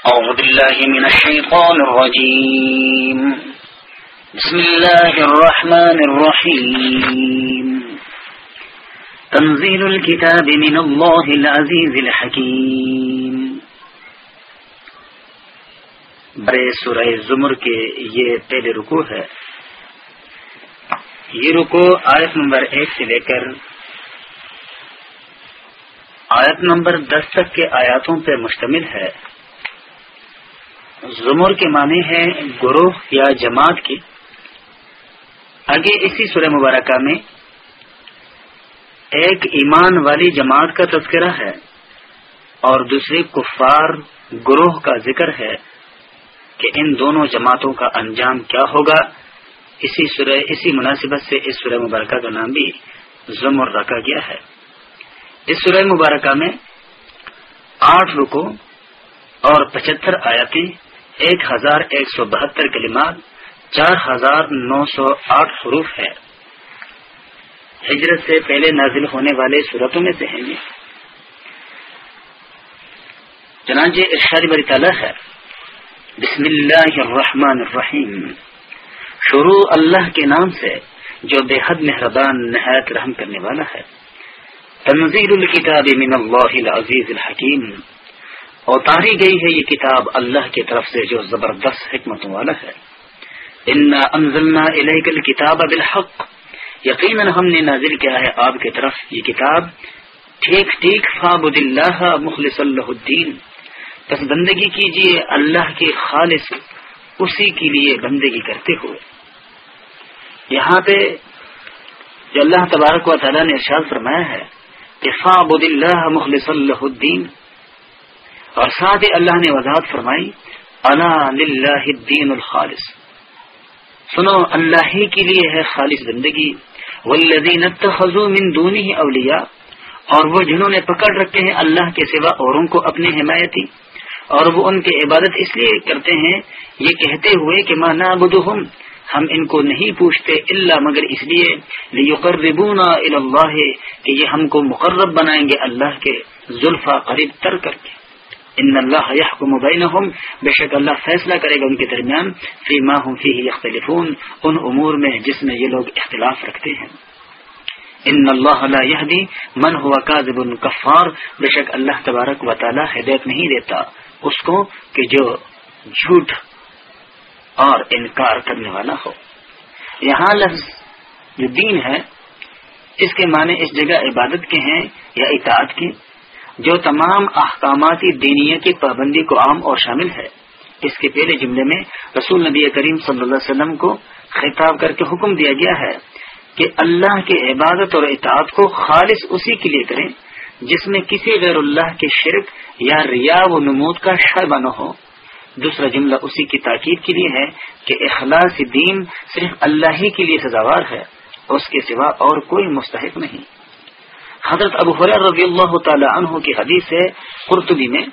أعوذ بالله من الشيطان الرجيم. بسم الله الرحمن الرحيم. تنزيل الكتاب من الله العزيز الحكيم. برے سورہ زمر کے یہ پہلے رکو ہے. یہ رکو آیت نمبر ایک سے لے کر آیت نمبر دس تک کے آیاتوں پر مشتمل ہے. زمر کے معنی ہے گروہ یا جماعت کی آگے اسی سورہ مبارکہ میں ایک ایمان والی جماعت کا تذکرہ ہے اور دوسری کفار گروہ کا ذکر ہے کہ ان دونوں جماعتوں کا انجام کیا ہوگا۔ اسی سورہ، اسی مناسبت سے اس سورہ مبارکہ کا نام بھی زمر رکھا گیا ہے۔ اس سورہ مبارکہ میں آٹھ رکو اور پچہتر آیاتیں ایک ہزار ایک سو بہتر کلمات، چار ہزار نو سو آٹھ حروف ہے۔ ہجرت سے پہلے نازل ہونے والے صورتوں میں سے ہیں یہ۔ چنانچہ ارشاد بری تعالیٰ ہے۔ بسم اللہ الرحمن الرحیم۔ شروع اللہ کے نام سے، جو بے حد مہربان، نہایت رحم کرنے والا ہے۔ تنظیر الکتاب من اللہ العزیز الحکیم۔ اتاری گئی ہے یہ کتاب اللہ کی طرف سے جو زبردست حکمتوں والا ہے۔ انزلنا الیک الکتاب بالحق۔ یقیناً ہم نے نازل کیا ہے آپ کی طرف۔ یہ کتاب ٹھیک ٹھیک فابد اللہ مخلص اللہ الدین بس بندگی کیجیے اللہ کے خالص، اسی کے لیے بندگی کرتے ہوئے۔ یہاں پہ جو اللہ تبارک و تعالیٰ نے ارشاد فرمایا ہے کہ فابد اللہ مخلص اللہ الدین اور ساتھ ہی اللہ نے وضاحت فرمائی الدین الخالص۔ سنو، اللہ ہی کے لیے ہے خالص زندگی۔ والذین اتخذوا من دونه اولیاء۔ اور وہ جنہوں نے پکڑ رکھے ہیں اللہ کے سوا اوروں کو اپنی حمایتی۔ اور وہ ان کی عبادت اس لیے کرتے ہیں، یہ کہتے ہوئے کہ ماں نعبدہم، ہم ان کو نہیں پوچھتے اللہ مگر اس لیے لیقربونا اللہ کہ یہ ہم کو مقرب بنائیں گے اللہ کے زلفا قریب تر کر کے۔ ان اللہ يحكم بينهم بے شک اللہ فیصلہ کرے گا ان کے درمیان، فی ما هم فيه يختلفون ان امور میں جس میں یہ لوگ اختلاف رکھتے ہیں۔ ان اللہ لا يهدي من هو كاذب كفار بے شک اللہ تبارک و تعالی ہدایت نہیں دیتا۔ اس کو کہ جو جھوٹ اور انکار کرنے والا ہو۔ یہاں لفظ جو دین ہے، اس کے معنی اس جگہ عبادت کے ہیں یا اطاعت کے۔ جو تمام احکامات دینیا کی پابندی کو عام اور شامل ہے۔ اس کے پہلے جملے میں رسول نبی کریم صلی اللہ علیہ وسلم کو خطاب کر کے حکم دیا گیا ہے کہ اللہ کے عبادت اور اطاعت کو خالص اسی کے لیے کریں جس میں کسی غیر اللہ کے شرک یا ریا و نمود کا شربہ نہ ہو۔ دوسرا جملہ اسی کی تاکید کے لیے ہے کہ اخلاص دین صرف اللہ ہی کے لیے سزاوار ہے، اس کے سوا اور کوئی مستحق نہیں۔ حضرت ابو حریر رضی اللہ تعالی عنہ کی حدیث ہے قرطبی میں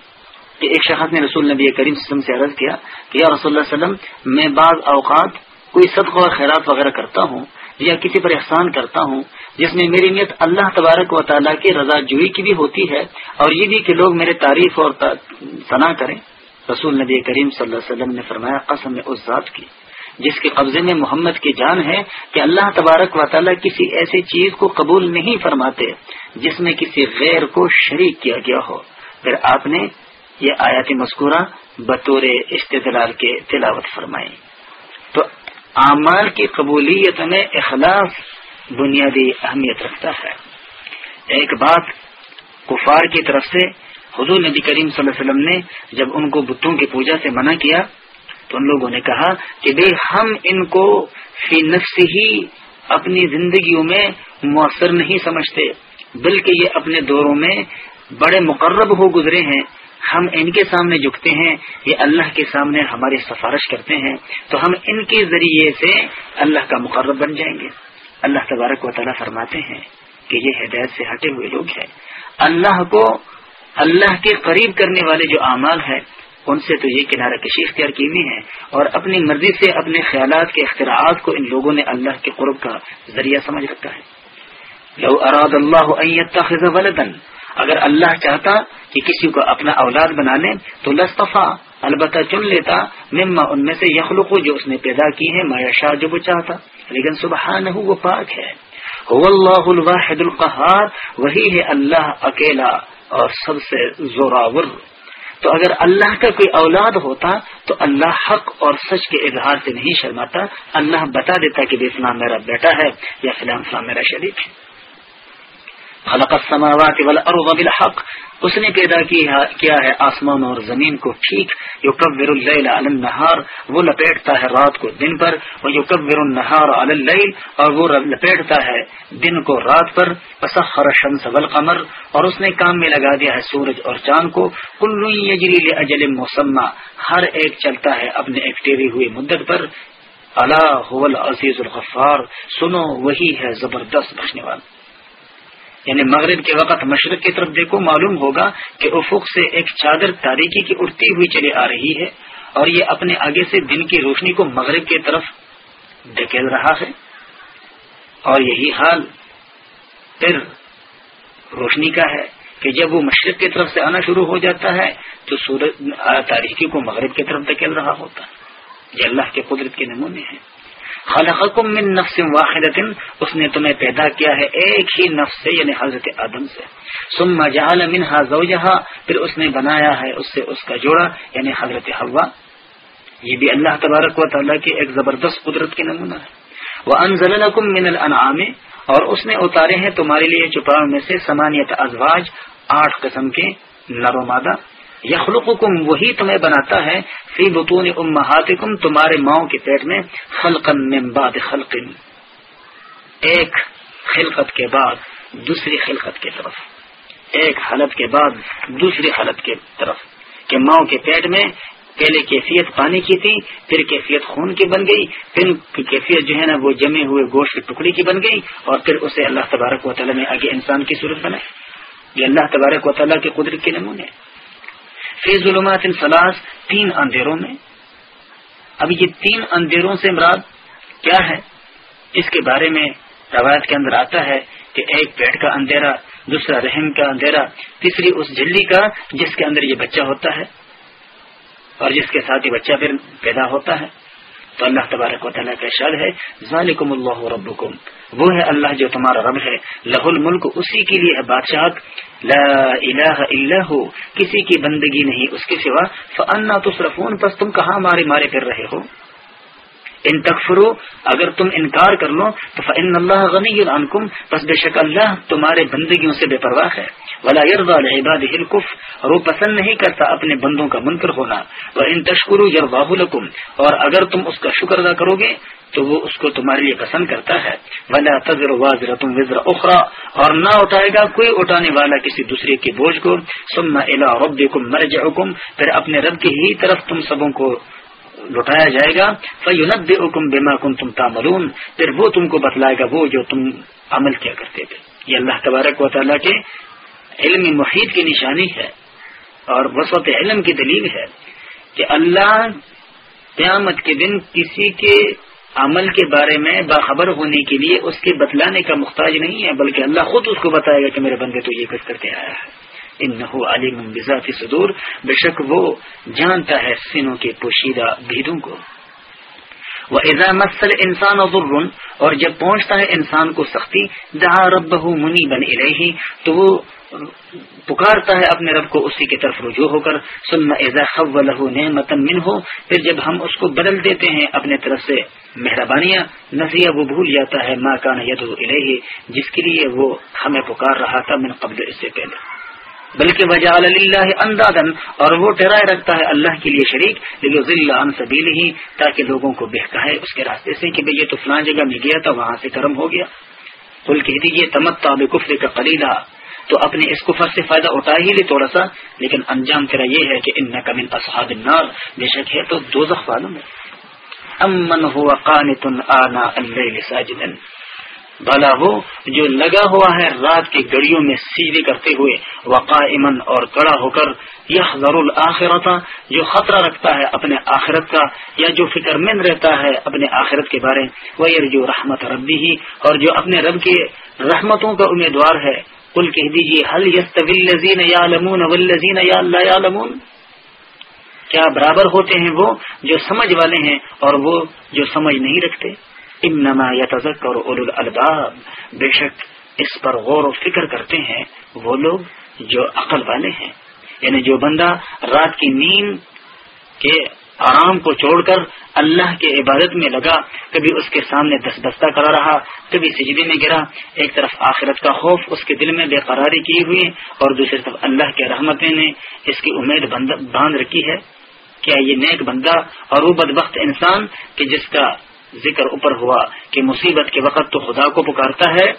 کہ ایک شخص نے رسول نبی کریم وسلم سے عرض کیا کہ یا رسول اللہ وسلم، میں بعض اوقات کوئی صدقہ اور خیرات وغیرہ کرتا ہوں یا کسی پر احسان کرتا ہوں، جس میں میری نیت اللہ تبارک و تعالیٰ کی رضا جوئی کی بھی ہوتی ہے اور یہ بھی کہ لوگ میرے تعریف اور ثنا کریں۔ رسول نبی کریم صلی اللہ علیہ وسلم نے فرمایا، قسم اس ذات کی۔ جس کے قبضے میں محمد کی جان ہے کہ اللہ تبارک و تعالیٰ کسی ایسی چیز کو قبول نہیں فرماتے جس میں کسی غیر کو شریک کیا گیا ہو۔ پھر آپ نے یہ آیات مذکورہ بطور استدلال کے تلاوت فرمائی۔ تو اعمال کی قبولیت میں اخلاص بنیادی اہمیت رکھتا ہے۔ ایک بات کفار کی طرف سے حضور نبی کریم صلی اللہ علیہ وسلم نے جب ان کو بتوں کی پوجا سے منع کیا تو ان لوگوں نے کہا کہ بھائی ہم ان کو فی نفس ہی اپنی زندگیوں میں مؤثر نہیں سمجھتے، بلکہ یہ اپنے دوروں میں بڑے مقرب ہو گزرے ہیں۔ ہم ان کے سامنے جھکتے ہیں، یہ اللہ کے سامنے ہماری سفارش کرتے ہیں۔ تو ہم ان کے ذریعے سے اللہ کا مقرب بن جائیں گے۔ اللہ تبارک و تعالیٰ فرماتے ہیں کہ یہ ہدایت سے ہٹے ہوئے لوگ ہیں۔ اللہ کو، اللہ کے قریب کرنے والے جو اعمال ہیں ان سے تو یہ کنارہ کشی اختیار کی ہوئی ہے اور اپنی مرضی سے اپنے خیالات کے اختراعات کو ان لوگوں نے اللہ کے قرب کا ذریعہ سمجھ رکھا ہے۔ لو اراد اللہ ولدن اگر اللہ چاہتا کہ کسی کو اپنا اولاد بنا لے، تو لصطفیٰ البتہ چن لیتا، مما ان میں سے یخلق جو اس نے پیدا کی ہے مایا شاہ جو وہ چاہتا۔ لیکن سبحان وہ پاک ہے۔ اللہ الواحد القہار، وہی ہے اللہ اکیلا اور سب سے زوراور۔ تو اگر اللہ کا کوئی اولاد ہوتا تو اللہ حق اور سچ کے اظہار سے نہیں شرماتا، اللہ بتا دیتا کہ فلام میرا بیٹا ہے یا فلام فلام میرا شریک ہے۔ خلق السماوات والارض بالحق. اس نے پیدا کیا ہے آسمان اور زمین کو؟ ٹھیک. یو کبر النہار. وہ لپیٹتا ہے رات کو دن پر. وہ یو کبر اللیل. اور وہ لپیٹتا ہے دن کو رات پر. پسخر شمس والقمر. اور اس نے کام میں لگا دیا ہے سورج اور چاند کو. کلو یجری اجل مسمہ ہر ایک چلتا ہے اپنے ایک ٹیری ہوئی مدت پر. اللہ عزیز الغفار. سنو، وہی ہے زبردست بخشنے والا. یعنی مغرب کے وقت مشرق کی طرف دیکھو معلوم ہوگا کہ افق سے ایک چادر تاریخی کی اڑتی ہوئی چلی آ رہی ہے اور یہ اپنے آگے سے دن کی روشنی کو مغرب کی طرف ڈھکیل رہا ہے۔ اور یہی حال پھر روشنی کا ہے کہ جب وہ مشرق کی طرف سے آنا شروع ہو جاتا ہے تو سورج تاریخی کو مغرب کی طرف دھکیل رہا ہوتا ہے۔ یہ اللہ کے قدرت کے نمونے ہیں۔ خلقکم من نفس واحدت اس نے تمہیں پیدا کیا ہے ایک ہی نفس سے یعنی حضرت آدم سے۔ ثم جعل منها زوجها پھر اس نے بنایا ہے اس سے اس کا جوڑا یعنی حضرت حوا۔ یہ بھی اللہ تبارک و تعالیٰ کی ایک زبردست قدرت کے نمونہ ہے۔ وہ انزل من الانعام اور اس نے اتارے ہیں تمہارے لیے چپاؤ میں سے سمانیت ازواج، آٹھ قسم کے نر و مادہ۔ یخلقکم، وہی تمہیں بناتا ہے، فی بطون امہاتکم، تمہارے ماؤں کے پیٹ میں خلقن من بعد خلق۔ ایک خلقت کے بعد دوسری خلقت کی طرف۔ ایک حالت کے بعد دوسری حالت کی طرف۔ کہ ماؤں کے پیٹ میں پہلے کیفیت پانی کی تھی، پھر کیفیت خون کی بن گئی، پھر کیفیت جو ہے نا وہ جمے ہوئے گوشت کی ٹکڑی کی بن گئی، اور پھر اسے اللہ تبارک و تعالیٰ نے آگے انسان کی صورت بنائی۔ یہ اللہ تبارک و تعالیٰ کی قدرت کے نمونے۔ فی ظلمات سلاس تین اندھیروں میں۔ اب یہ تین اندھیروں سے مراد کیا ہے؟ اس کے بارے میں روایت کے اندر آتا ہے کہ ایک پیٹ کا اندھیرا، دوسرا رحم کا اندھیرا، تیسری اس جلی کا جس کے اندر یہ بچہ ہوتا ہے اور جس کے ساتھ یہ بچہ پھر پیدا ہوتا ہے۔ تو اللہ تبارک و تعالیٰ کا شاد ہے۔ ذالکم اللہ ربکم۔ وہ ہے اللہ جو تمہارا رب ہے۔ لہ الملک اسی کے لیے بادشاہ۔ لا الہ الا ہو۔ کسی کی بندگی نہیں، اس کے سوا۔ فانا تصرفون۔ پس تم کہاں مارے مارے پھر رہے ہو؟ ان تکفرو، اگر تم انکار کر لو، تو فن اللہ غنی عنکم پس بے شک اللہ تمہارے بندگیوں سے بے پرواہ ہے۔ ولا یرضا لعباده الكف اور وہ پسند نہیں کرتا اپنے بندوں کا منکر ہونا۔ وہ ان تشکرو یرضاہ لکم اور اگر تم اس کا شکر ادا کرو گے، تو وہ اس کو تمہارے لیے پسند کرتا ہے۔ ولا تذر واضر وزر اخرى اور نہ اٹھائے گا کوئی اٹھانے والا کسی دوسرے کے بوجھ کو۔ ثم الى ربكم مرجعكم، پھر اپنے رب کی ہی طرف تم سبوں کو لوٹایا جائے گا۔ فیونب حکم بیما کن تم تاملون پھر وہ تم کو بتلائے گا وہ جو تم عمل کیا کرتے تھے۔ یہ اللہ تبارک و تعالیٰ کے علم محیط کی نشانی ہے اور وسعت علم کی دلیل ہے کہ اللہ قیامت کے دن کسی کے عمل کے بارے میں باخبر ہونے کے لیے اس کے بتلانے کا محتاج نہیں ہے، بلکہ اللہ خود اس کو بتائے گا کہ میرے بندے تو یہ کچھ کرتے آیا ہے۔ ان علیم بذات صدور، بے شک وہ جانتا ہے سنوں کے پوشیدہ بھیدوں کو۔ وہ ایزا مسل انسان اور جب پہنچتا ہے انسان کو سختی جہاں رب منی بن رہی تو وہ پکارتا ہے اپنے رب کو اسی کی طرف رجوع ہو کر۔ سن ایزا خب لہو نعمتن من ہو پھر جب ہم اس کو بدل دیتے ہیں اپنے طرف سے مہربانیاں نظیہ وہ بھول جاتا ہے ماں کا ید جس کے لیے وہ ہمیں پکار رہا تھا من قبل اس سے پہلے۔ بلکہ وجہ اللہ اندادن اور وہ ٹہرائے رکھتا ہے اللہ کے لیے شریک لیکن عن سبیل ہی تاکہ لوگوں کو بہکا ہے اس کے راستے سے کہ بھئی یہ تو فلاں جگہ میں گیا تھا، وہاں سے کرم ہو گیا۔ کل کہہ دیجیے تمتا کفر کا قلیلہ تو اپنے اس کفر سے فائدہ اٹھا ہی لے تھوڑا سا، لیکن انجام تیرا یہ ہے کہ ان کمن اصحاب النار۔ بے شک ہے تو دو والوں میں۔ امن ہوا قانت آنا اللہ ساجدن بھلا وہ جو لگا ہوا ہے رات کی گڑیوں میں سیدھے کرتے ہوئے وقا امن اور کڑا ہو کر یہ ضرور آخرت جو خطرہ رکھتا ہے اپنے آخرت کا، یا جو فکر مند رہتا ہے اپنے آخرت کے بارے وہ جو رحمت ربی ہی اور جو اپنے رب کے رحمتوں کا امیدوار ہے کل کہہ دیجیے حل یس یا لمون ولزین یا اللہ یا لمون کیا برابر ہوتے ہیں وہ جو سمجھ والے ہیں، اور وہ جو سمجھ نہیں رکھتے؟ انما یا تزک اور اول الباب بے شک اس پر غور و فکر کرتے ہیں وہ لوگ جو عقل والے ہیں۔ یعنی جو بندہ رات کی نیند کے آرام کو چھوڑ کر اللہ کے عبادت میں لگا، کبھی اس کے سامنے دس دستہ کرا رہا، کبھی سجدے میں گرا، ایک طرف آخرت کا خوف اس کے دل میں بے قراری کی ہوئی اور دوسری طرف اللہ کے رحمتیں نے اس کی امید باندھ رکھی ہے۔ کیا یہ نیک بندہ اور وہ بدبخت انسان کہ جس کا ذکر اوپر ہوا کہ مصیبت کے وقت تو خدا کو پکارتا ہے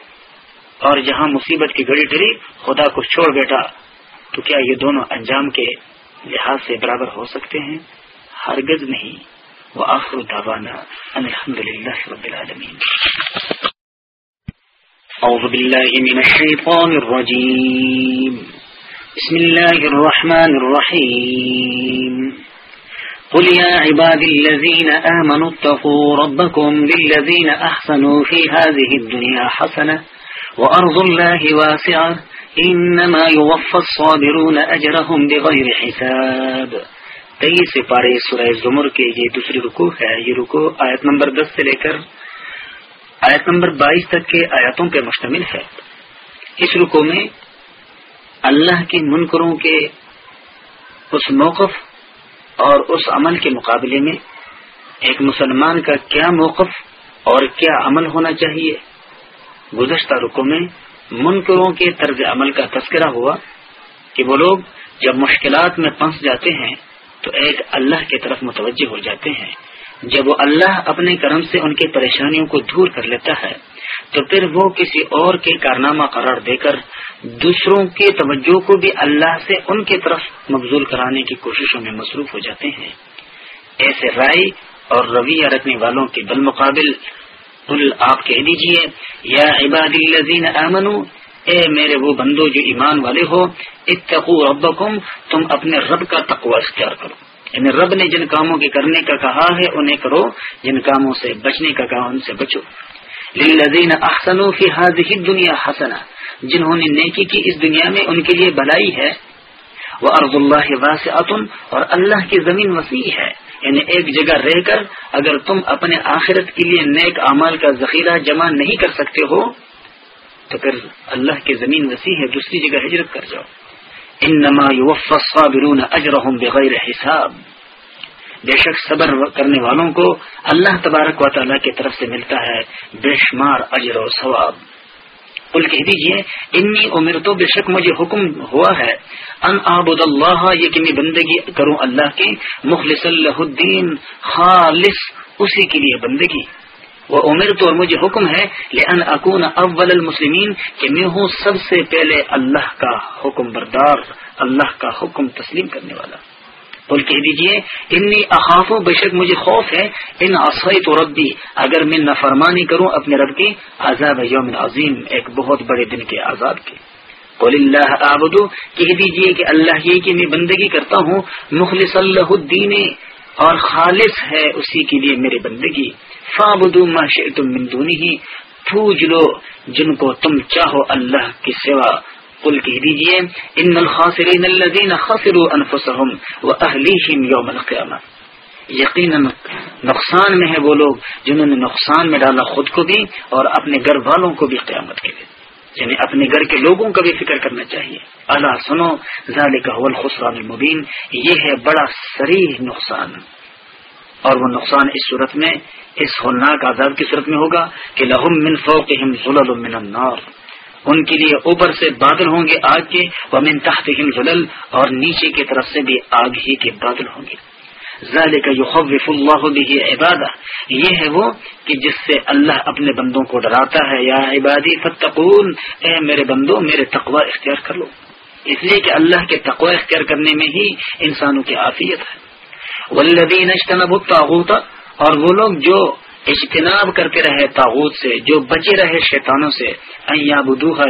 اور جہاں مصیبت کی گڑی ٹری خدا کو چھوڑ بیٹھا۔ تو کیا یہ دونوں انجام کے لحاظ سے برابر ہو سکتے ہیں؟ ہرگز نہیں۔ وہ آخر داوانا الحمد للہ رب العالمین۔ أعوذ بالله من الشيطان الرجيم بسم الله الرحمن الرحيم قل يا عباد الذين آمنوا اتقوا ربكم للذين أحسنوا في هذه الدنيا حسنة وأرض الله واسعة إنما يوفى الصابرون أجرهم بغير حساب تیئیس سپارے سورہ زمر کے یہ دوسری رکو ہے۔ یہ رکو آیت نمبر دس سے لے کر آیت نمبر بائیس تک کے آیاتوں پہ مشتمل ہے۔ اس رکو میں اللہ کے منکروں کے اس موقف اور اس عمل کے مقابلے میں ایک مسلمان کا کیا موقف اور کیا عمل ہونا چاہیے؟ گزشتہ رکو میں منکروں کے طرز عمل کا تذکرہ ہوا کہ وہ لوگ جب مشکلات میں پھنس جاتے ہیں تو ایک اللہ کی طرف متوجہ ہو جاتے ہیں۔ جب وہ اللہ اپنے کرم سے ان کی پریشانیوں کو دور کر لیتا ہے تو پھر وہ کسی اور کے کارنامہ قرار دے کر دوسروں کی توجہ کو بھی اللہ سے ان کی طرف مبزول کرانے کی کوششوں میں مصروف ہو جاتے ہیں۔ ایسے رائے اور رویہ رکھنے والوں کے بالمقابل آپ کہہ دیجیے، یا عباد الذین آمنوا، اے میرے وہ بندو جو ایمان والے ہو اتقو ربکم، تم اپنے رب کا تقوی اختیار کرو۔ یعنی رب نے جن کاموں کے کرنے کا کہا ہے، انہیں کرو، جن کاموں سے بچنے کا کہا، ان سے بچو۔ للذین احسنوا فی هذه الدنيا حسنہ جنہوں نے نیکی کی اس دنیا میں ان کے لیے بلائی ہے۔ وہ ارض اللہ واسعت اور اللہ کی زمین وسیع ہے۔ یعنی ایک جگہ رہ کر اگر تم اپنے آخرت کے لیے نیک اعمال کا ذخیرہ جمع نہیں کر سکتے ہو، تو پھر اللہ کی زمین وسیع ہے، دوسری جگہ ہجرت کر جاؤ۔ ان نما صابرون بغیر حساب۔ بے شک صبر کرنے والوں کو اللہ تبارک و تعالیٰ کی طرف سے ملتا ہے بے شمار اجر و ثواب۔ کل کہہ دیجیے انی عمر تو بے شک مجھے حکم ہوا ہے، ان آبد اللہ یہ کہ میں بندگی کروں اللہ کی مخلص اللہ الدین، خالص اسی کے لیے بندگی۔ وہ عمر تو اور مجھے حکم ہے لن اکون اول المسلمین، کہ میں ہوں سب سے پہلے اللہ کا حکم بردار، اللہ کا حکم تسلیم کرنے والا۔ بول کہہ دیجیے انی اخاف بے شک مجھے خوف ہے، ان عصیت تو ربی، اگر میں نفرمانی کروں اپنے رب کی، عذاب یوم عظیم، ایک بہت بڑے دن کے عذاب کے۔ قول اللہ آبدو کہہ دیجیے کہ اللہ یہ کہ میں بندگی کرتا ہوں، مخلص اللہ الدین، اور خالص ہے اسی کے لیے میری بندگی۔ فابدو ما شئتم من دونی پوج لو جن کو تم چاہو اللہ کی سوا۔ قل کہہ دیجیے، ان الخاسرین الذین خسروا انفسهم واهلیہم یوم القیامہ. یقینا نقصان میں ہے وہ لوگ جنہوں نے نقصان میں ڈالا خود کو بھی اور اپنے گھر والوں کو بھی قیامت کے لیے یعنی اپنے گھر کے لوگوں کا بھی فکر کرنا چاہیے۔ اللہ سنو، ذالک هو الخسران المبین۔ یہ ہے بڑا سریح نقصان۔ اور وہ نقصان اس صورت میں، اس ہولناک عذاب کی صورت میں ہوگا کہ لہم من فوقہم ظلل من النار۔ ان کے لیے اوپر سے بادل ہوں گے آگ کے وہ من تحتہم ظلل اور نیچے کی طرف سے بھی آگ ہی کے بادل ہوں گے۔ ذالک یخوف اللہ به عبادہ۔ یہ ہے وہ کہ جس سے اللہ اپنے بندوں کو ڈراتا ہے۔ یا عبادی، فتقون، اے میرے بندوں میرے تقوی اختیار کر لو۔ اس لیے کہ اللہ کے تقوی اختیار کرنے میں ہی انسانوں کی عافیت ہے۔ والذین اجتنبوا الطاغوت، اور وہ لوگ جو اجتناب کرتے رہے تاغوت سے، جو بچے رہے شیطانوں سے۔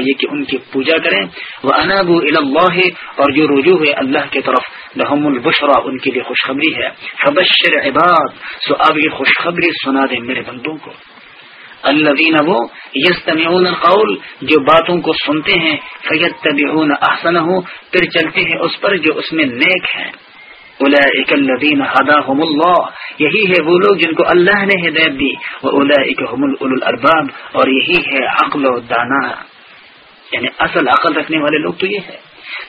یہ کہ ان کی پوجا کریں۔ وہ انابو اللہ اور جو رجوع ہے اللہ کی طرف لحم البشرا ان کے لیے خوشخبری ہے۔ فبشر عباد، سو اب یہ خوشخبری سنا دیں میرے بندوں کو۔ اللہ وہ یس القول، جو باتوں کو سنتے ہیں فیت طبی احسن ہو پھر چلتے ہیں اس پر جو اس میں نیک ہیں الدین هداهم اللہ. یہی ہے وہ لوگ جن کو اللہ نے ہدایت دی. وہ هم الالباب. اور یہی ہے عقل و دانا. یعنی اصل عقل رکھنے والے لوگ تو یہ ہے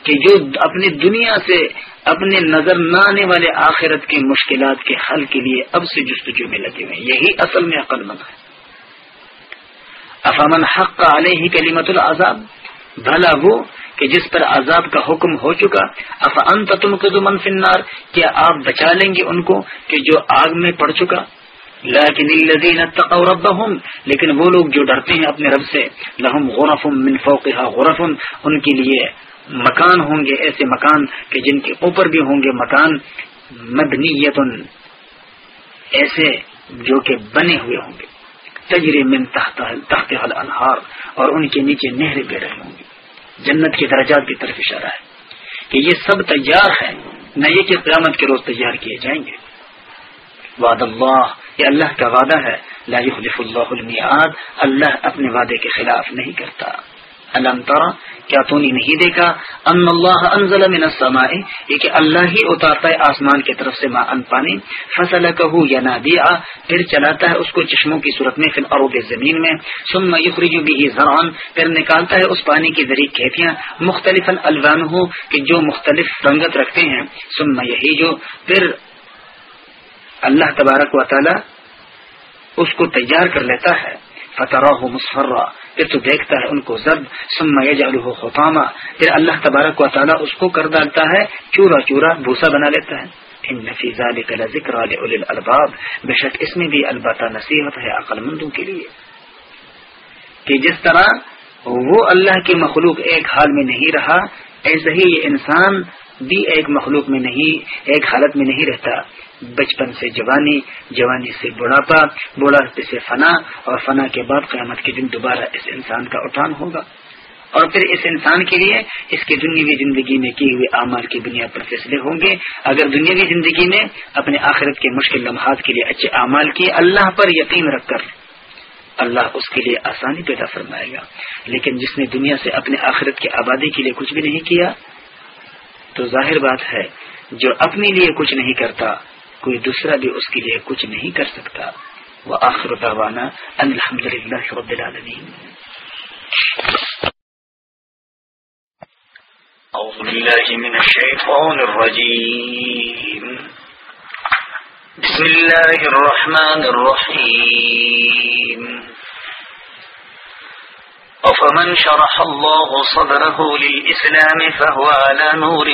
کہ جو اپنی دنیا سے اپنے نظر نہ آنے والے آخرت کی مشکلات کے حل کے لیے اب سے جستجو میں لگے ہوئے یہی اصل میں عقل مند ہے. افامن حق علیہ کلیمت العذاب؟ بھلا وہ کہ جس پر عذاب کا حکم ہو چکا اف تم من فنار کیا آپ بچا لیں گے ان کو کہ جو آگ میں پڑ چکا؟ لیکن الذین اتقوا ربهم لیکن وہ لوگ جو ڈرتے ہیں اپنے رب سے لهم غرف من فوقها غرف ان کے لیے مکان ہوں گے، ایسے مکان کہ جن کے اوپر بھی ہوں گے مکان مدنیت ایسے جو کہ بنے ہوئے ہوں گے۔ تجری من تحت تحت الانہار، اور ان کے نیچے نہریں بہ رہے ہوں گے جنت کے درجات کی طرف اشارہ ہے کہ یہ سب تیار ہے نہ یہ کہ قیامت کے روز تیار کیے جائیں گے۔ وعد اللہ، یہ اللہ کا وعدہ ہے۔ لا يخلف اللہ المیعاد، اللہ اپنے وعدے کے خلاف نہیں کرتا۔ علم کیا تو نے نہیں دیکھا؟ ان اللہ انزل من السماء، یہ کہ اللہ ہی اتارتا ہے آسمان کی طرف سے ما ان پانی فصل کہو یا نادیا پھر چلاتا ہے اس کو چشموں کی صورت میں پھر ارود زمین میں، ثم یخرج به زرعا، پھر نکالتا ہے اس پانی کی ذریعے کھیتیاں مختلف الوان ہو کہ جو مختلف رنگت رکھتے ہیں۔ ثم یہی جو پھر اللہ تبارک و تعالی اس کو تیار کر لیتا ہے۔ فتراہ مصفرہ پھر تو دیکھتا ہے ان کو زب سما جالو خفامہ پھر اللہ تبارک و تعالیٰ اس کو کر ڈالتا ہے، چورا چورا بھوسا بنا لیتا ہے۔ ان نفیزہ ذکر الباب بے شک اس میں بھی البتہ نصیحت ہے عقل مندوں کے لیے۔ کہ جس طرح وہ اللہ کی مخلوق ایک حال میں نہیں رہا، ایسے ہی یہ انسان بھی ایک مخلوق میں نہیں، ایک حالت میں نہیں رہتا۔ بچپن سے جوانی جوانی سے بڑھاپا، بڑھاپے سے فنا اور فنا کے بعد قیامت کے دن دوبارہ اس انسان کا اٹھان ہوگا۔ اور پھر اس انسان کے لیے اس کی دنیاوی زندگی میں کی ہوئے اعمال کی بنیاد پر فیصلے ہوں گے۔ اگر دنیاوی زندگی میں اپنے آخرت کے مشکل لمحات کے لیے اچھے اعمال کیے، اللہ پر یقین رکھ کر اللہ اس کے لیے آسانی پیدا فرمائے گا۔ لیکن جس نے دنیا سے اپنے آخرت کی آبادی کے لیے کچھ بھی نہیں کیا، تو ظاہر بات ہے، جو اپنے لیے کچھ نہیں کرتا کوئی دوسرا بھی اس کے لیے کچھ نہیں کر سکتا۔ وہ آخر دعوانا الحمد للہ رب العالمین۔ أعوذ بالله من الشيطان الرجيم بسم الله الرحمن الرحيم أفمن شرح الله صدره للإسلام فهو على نور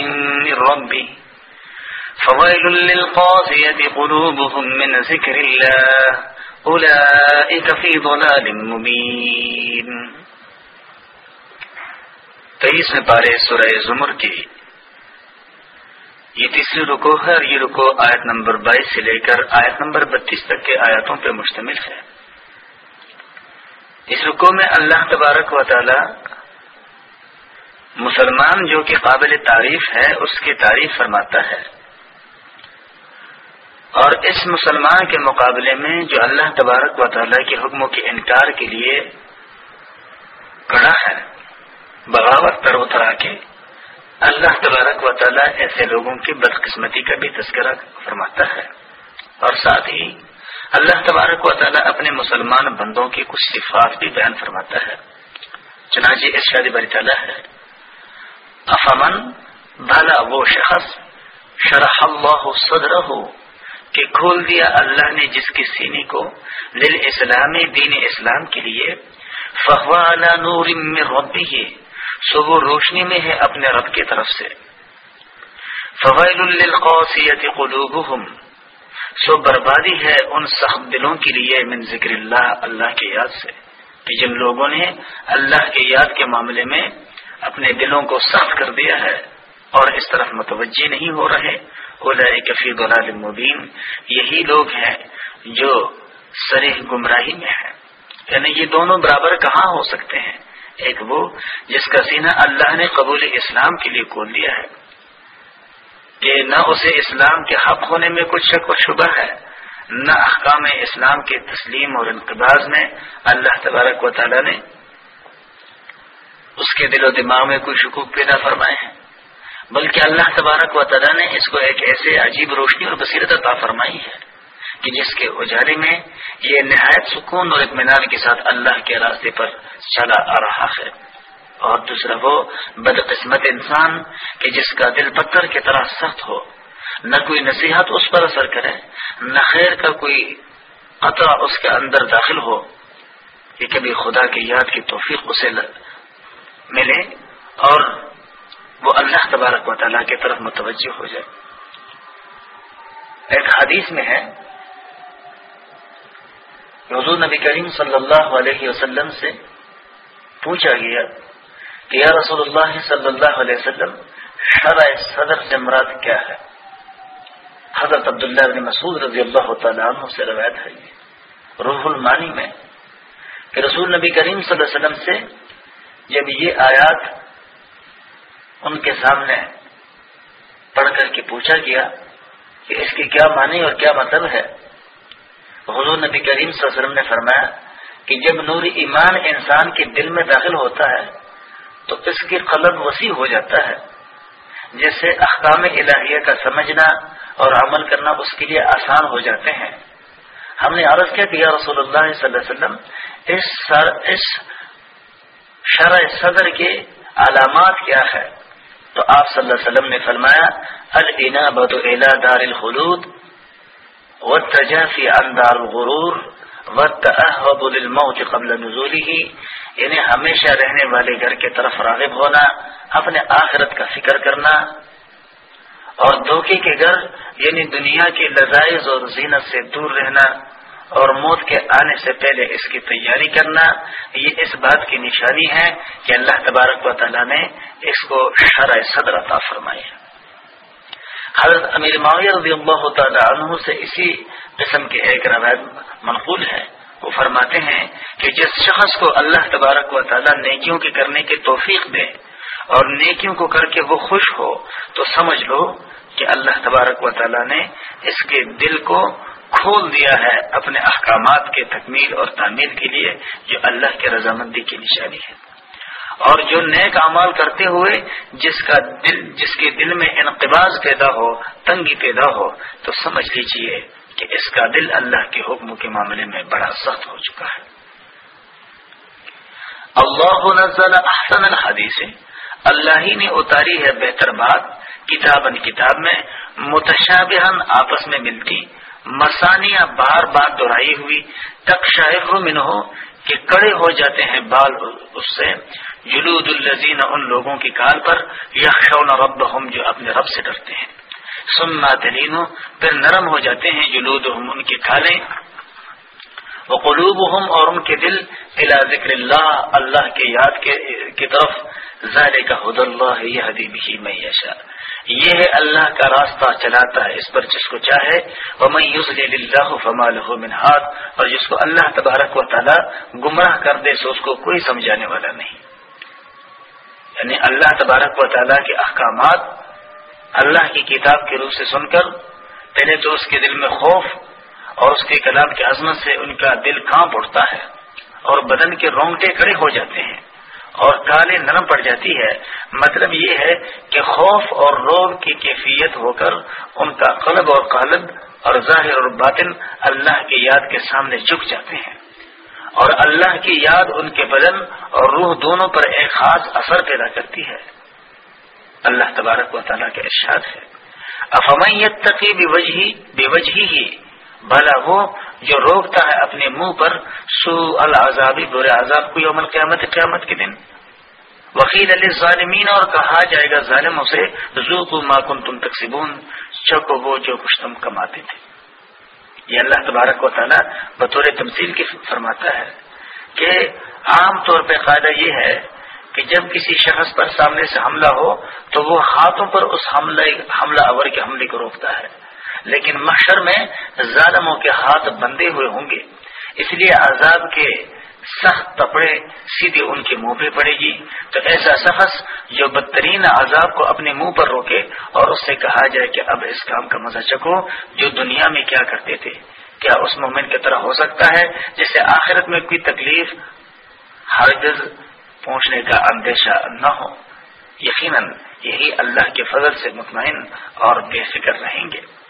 من ربه فويل للقاسية قلوبهم من ذكر الله. أولئك في ضلال مبين. تیئیس میں پارے سورہ زمر کی. یہ تیسری رکو ہے اور یہ رکو آیت نمبر بائیس سے لے کر آیت نمبر بتیس تک کے آیاتوں پر مشتمل ہے. اس رکو میں اللہ تبارک و تعالی مسلمان جو کہ قابل تعریف ہے، اس کی تعریف فرماتا ہے. اور اس مسلمان کے مقابلے میں جو اللہ تبارک و تعالیٰ کے حکموں کے انکار کے لیے کڑا ہے، بغاوت پر اترا کے اللہ تبارک و تعالیٰ ایسے لوگوں کی بدقسمتی کا بھی تذکرہ فرماتا ہے۔ اور ساتھ ہی اللہ تبارک و تعالیٰ اپنے مسلمان بندوں کی کچھ صفات بھی بیان فرماتا ہے۔ چنانچہ اس شادی بری تعالیٰ ہے۔ افامن بالا وہ شخص شرح اللہ صدر ہو کہ کھول دیا اللہ نے جس کے سینے کو لل اسلام دین اسلام کے لیے فہوا نور ربی ہے سو وہ روشنی میں ہے اپنے رب کی طرف سے۔ فوائل للقوسیت قلوبهم، سو بربادی ہے ان سخت دلوں کے لیے من ذکر اللہ اللہ کے یاد سے۔ کہ جن لوگوں نے اللہ کے یاد کے معاملے میں اپنے دلوں کو سخت کر دیا ہے اور اس طرف متوجہ نہیں ہو رہے کفی غلال مبین۔ یہی لوگ ہیں جو سریح گمراہی میں ہیں۔ یعنی یہ دونوں برابر کہاں ہو سکتے ہیں؟ ایک وہ جس کا سینہ اللہ نے قبول اسلام کے لیے کھول دیا ہے۔ کہ نہ اسے اسلام کے حق ہونے میں کچھ شک و شبہ ہے، نہ احکام اسلام کے تسلیم اور انقباز میں اللہ تبارک و تعالی نے اس کے دل و دماغ میں کوئی شکوک پیدا فرمائے ہیں۔ بلکہ اللہ تبارک و تعالیٰ نے اس کو ایک ایسے عجیب روشنی اور بصیرت عطا فرمائی ہے کہ جس کے اجارے میں یہ نہایت سکون اور اطمینان کے ساتھ اللہ کے راستے پر چلا آ رہا ہے۔ اور دوسرا وہ بدقسمت انسان کہ جس کا دل پتھر کی طرح سخت ہو، نہ کوئی نصیحت اس پر اثر کرے، نہ خیر کا کوئی قطع اس کے اندر داخل ہو۔ کہ کبھی خدا کی یاد کی توفیق اسے ملے اور وہ اللہ تبارک و تعالیٰ کی طرف متوجہ ہو جائے۔ ایک حدیث میں ہے، حضور نبی کریم صلی اللہ علیہ وسلم سے پوچھا گیا کہ یا رسول اللہ صلی اللہ علیہ وسلم شرع صدر سے مراد کیا ہے؟ حضرت عبداللہ بن مسعود رضی اللہ تعالیٰ عنہ سے روایت ہے یہ۔ روح المانی میں کہ رسول نبی کریم صلی اللہ علیہ وسلم سے جب یہ آیات ان کے سامنے پڑھ کر کے پوچھا گیا کہ اس کی کیا معنی اور کیا مطلب ہے؟ حضور نبی کریم صلی اللہ علیہ وسلم نے فرمایا کہ جب نور ایمان انسان کے دل میں داخل ہوتا ہے، تو اس کی قلب وسیع ہو جاتا ہے جس سے احکام الہیہ کا سمجھنا اور عمل کرنا اس کے لیے آسان ہو جاتے ہیں۔ ہم نے عرض کیا کہ یا رسول اللہ صلی اللہ علیہ وسلم، اس سر، اس شرع صدر کے علامات کیا ہے تو آپ صلی اللہ علیہ وسلم نے فرمایا النا بد دار الخلود؟ و تجافی اندار غرور و تحب الموت قبل نزولی یعنی ہمیشہ رہنے والے گھر کے طرف راغب ہونا، اپنے آخرت کا فکر کرنا. اور دھوکے کے گھر یعنی دنیا کے لذائز اور زینت سے دور رہنا. اور موت کے آنے سے پہلے اس کی تیاری کرنا، یہ اس بات کی نشانی ہے کہ اللہ تبارک و تعالیٰ نے اس کو شرح صدر عطا فرمائی حضرت امیر معاویہ رضی اللہ تعالیٰ عنہ سے اسی قسم کے ایک روایت منقول ہے۔ وہ فرماتے ہیں کہ جس شخص کو اللہ تبارک و تعالیٰ نیکیوں کے کرنے کی توفیق دے اور نیکیوں کو کر کے وہ خوش ہو، تو سمجھ لو کہ اللہ تبارک و تعالیٰ نے اس کے دل کو کھول دیا ہے اپنے احکامات کے تکمیل اور تعمیر کے لیے، جو اللہ کے رضامندی کی نشانی ہے۔ اور جو نیک اعمال کرتے ہوئے جس کا دل، جس کے دل میں انقباز پیدا ہو، تنگی پیدا ہو، تو سمجھ لیجیے کہ اس کا دل اللہ کے حکم کے معاملے میں بڑا سخت ہو چکا ہے۔ اللہ نزل احسن الحدیث۔ اللہ ہی نے اتاری ہے بہتر بات۔ کتاب کتاب میں متشابہن آپس میں ملتی۔ مسانیاں بار بار دہرائی ہوئی، تک شاعر من ہو کہ کڑے ہو جاتے ہیں بال اس سے۔ جلود الزین ان لوگوں کی کال پر یکشون رب ہم جو اپنے رب سے ڈرتے ہیں۔ سننا دلین پھر نرم ہو جاتے ہیں جلود ان کی کالیں وہ قلوب اور ان کے دل الا ذکر اللہ اللہ کے یاد کی طرف۔ ظاہر کا حد اللہ یہ حدیب ہی میں یشا یہ ہے اللہ کا راستہ چلاتا ہے، اس پر جس کو چاہے وہ میں یوز اللہ فمال منہاد اور جس کو اللہ تبارک و تعالی گمراہ کر دے، سو اس کو کوئی سمجھانے والا نہیں۔ یعنی اللہ تبارک و تعالیٰ کے احکامات اللہ کی کتاب کے روپ سے سن کر پہلے تو اس کے دل میں خوف اور اس کے کلام کی عظمت سے ان کا دل کانپ اٹھتا ہے اور بدن کے رونگٹے کڑے ہو جاتے ہیں۔ اور کالے نرم پڑ جاتی ہے۔ مطلب یہ ہے کہ خوف اور روگ کی کیفیت ہو کر ان کا قلب اور قالب اور ظاہر اور باطن اللہ کی یاد کے سامنے جھک جاتے ہیں۔ اور اللہ کی یاد ان کے بدن اور روح دونوں پر ایک خاص اثر پیدا کرتی ہے۔ اللہ تبارک و تعالیٰ کے ارشاد ہے۔ افمیت تقی بے وجہ ہی بھلا وہ جو روکتا ہے اپنے منہ پر سو العذابی برے عذاب کو یوم القیامت، قیامت کے دن۔ وکیل علی ظالمین اور کہا جائے گا ظالموں سے زو ماکن تم تقسیبون چکو وہ جو کچھ تم کماتے تھے۔ یہ اللہ تبارک و تعالیٰ بطور تمثیل کی فرماتا ہے کہ عام طور پہ قاعدہ یہ ہے کہ جب کسی شخص پر سامنے سے حملہ ہو، تو وہ ہاتھوں پر اس حملہ حملہ اور کے حملے کو روکتا ہے۔ لیکن محشر میں ظالموں کے ہاتھ بندے ہوئے ہوں گے۔ اس لیے عذاب کے سخت کپڑے سیدھے ان کے منہ پہ پڑے گی۔ تو ایسا شخص جو بدترین عذاب کو اپنے منہ پر روکے اور اس سے کہا جائے کہ اب اس کام کا مزہ چکو جو دنیا میں کیا کرتے تھے۔ کیا اس مومن کی طرح ہو سکتا ہے جسے آخرت میں کوئی تکلیف ہرگز پہنچنے کا اندیشہ نہ ہو؟ یقیناً یہی اللہ کے فضل سے مطمئن اور بے فکر رہیں گے۔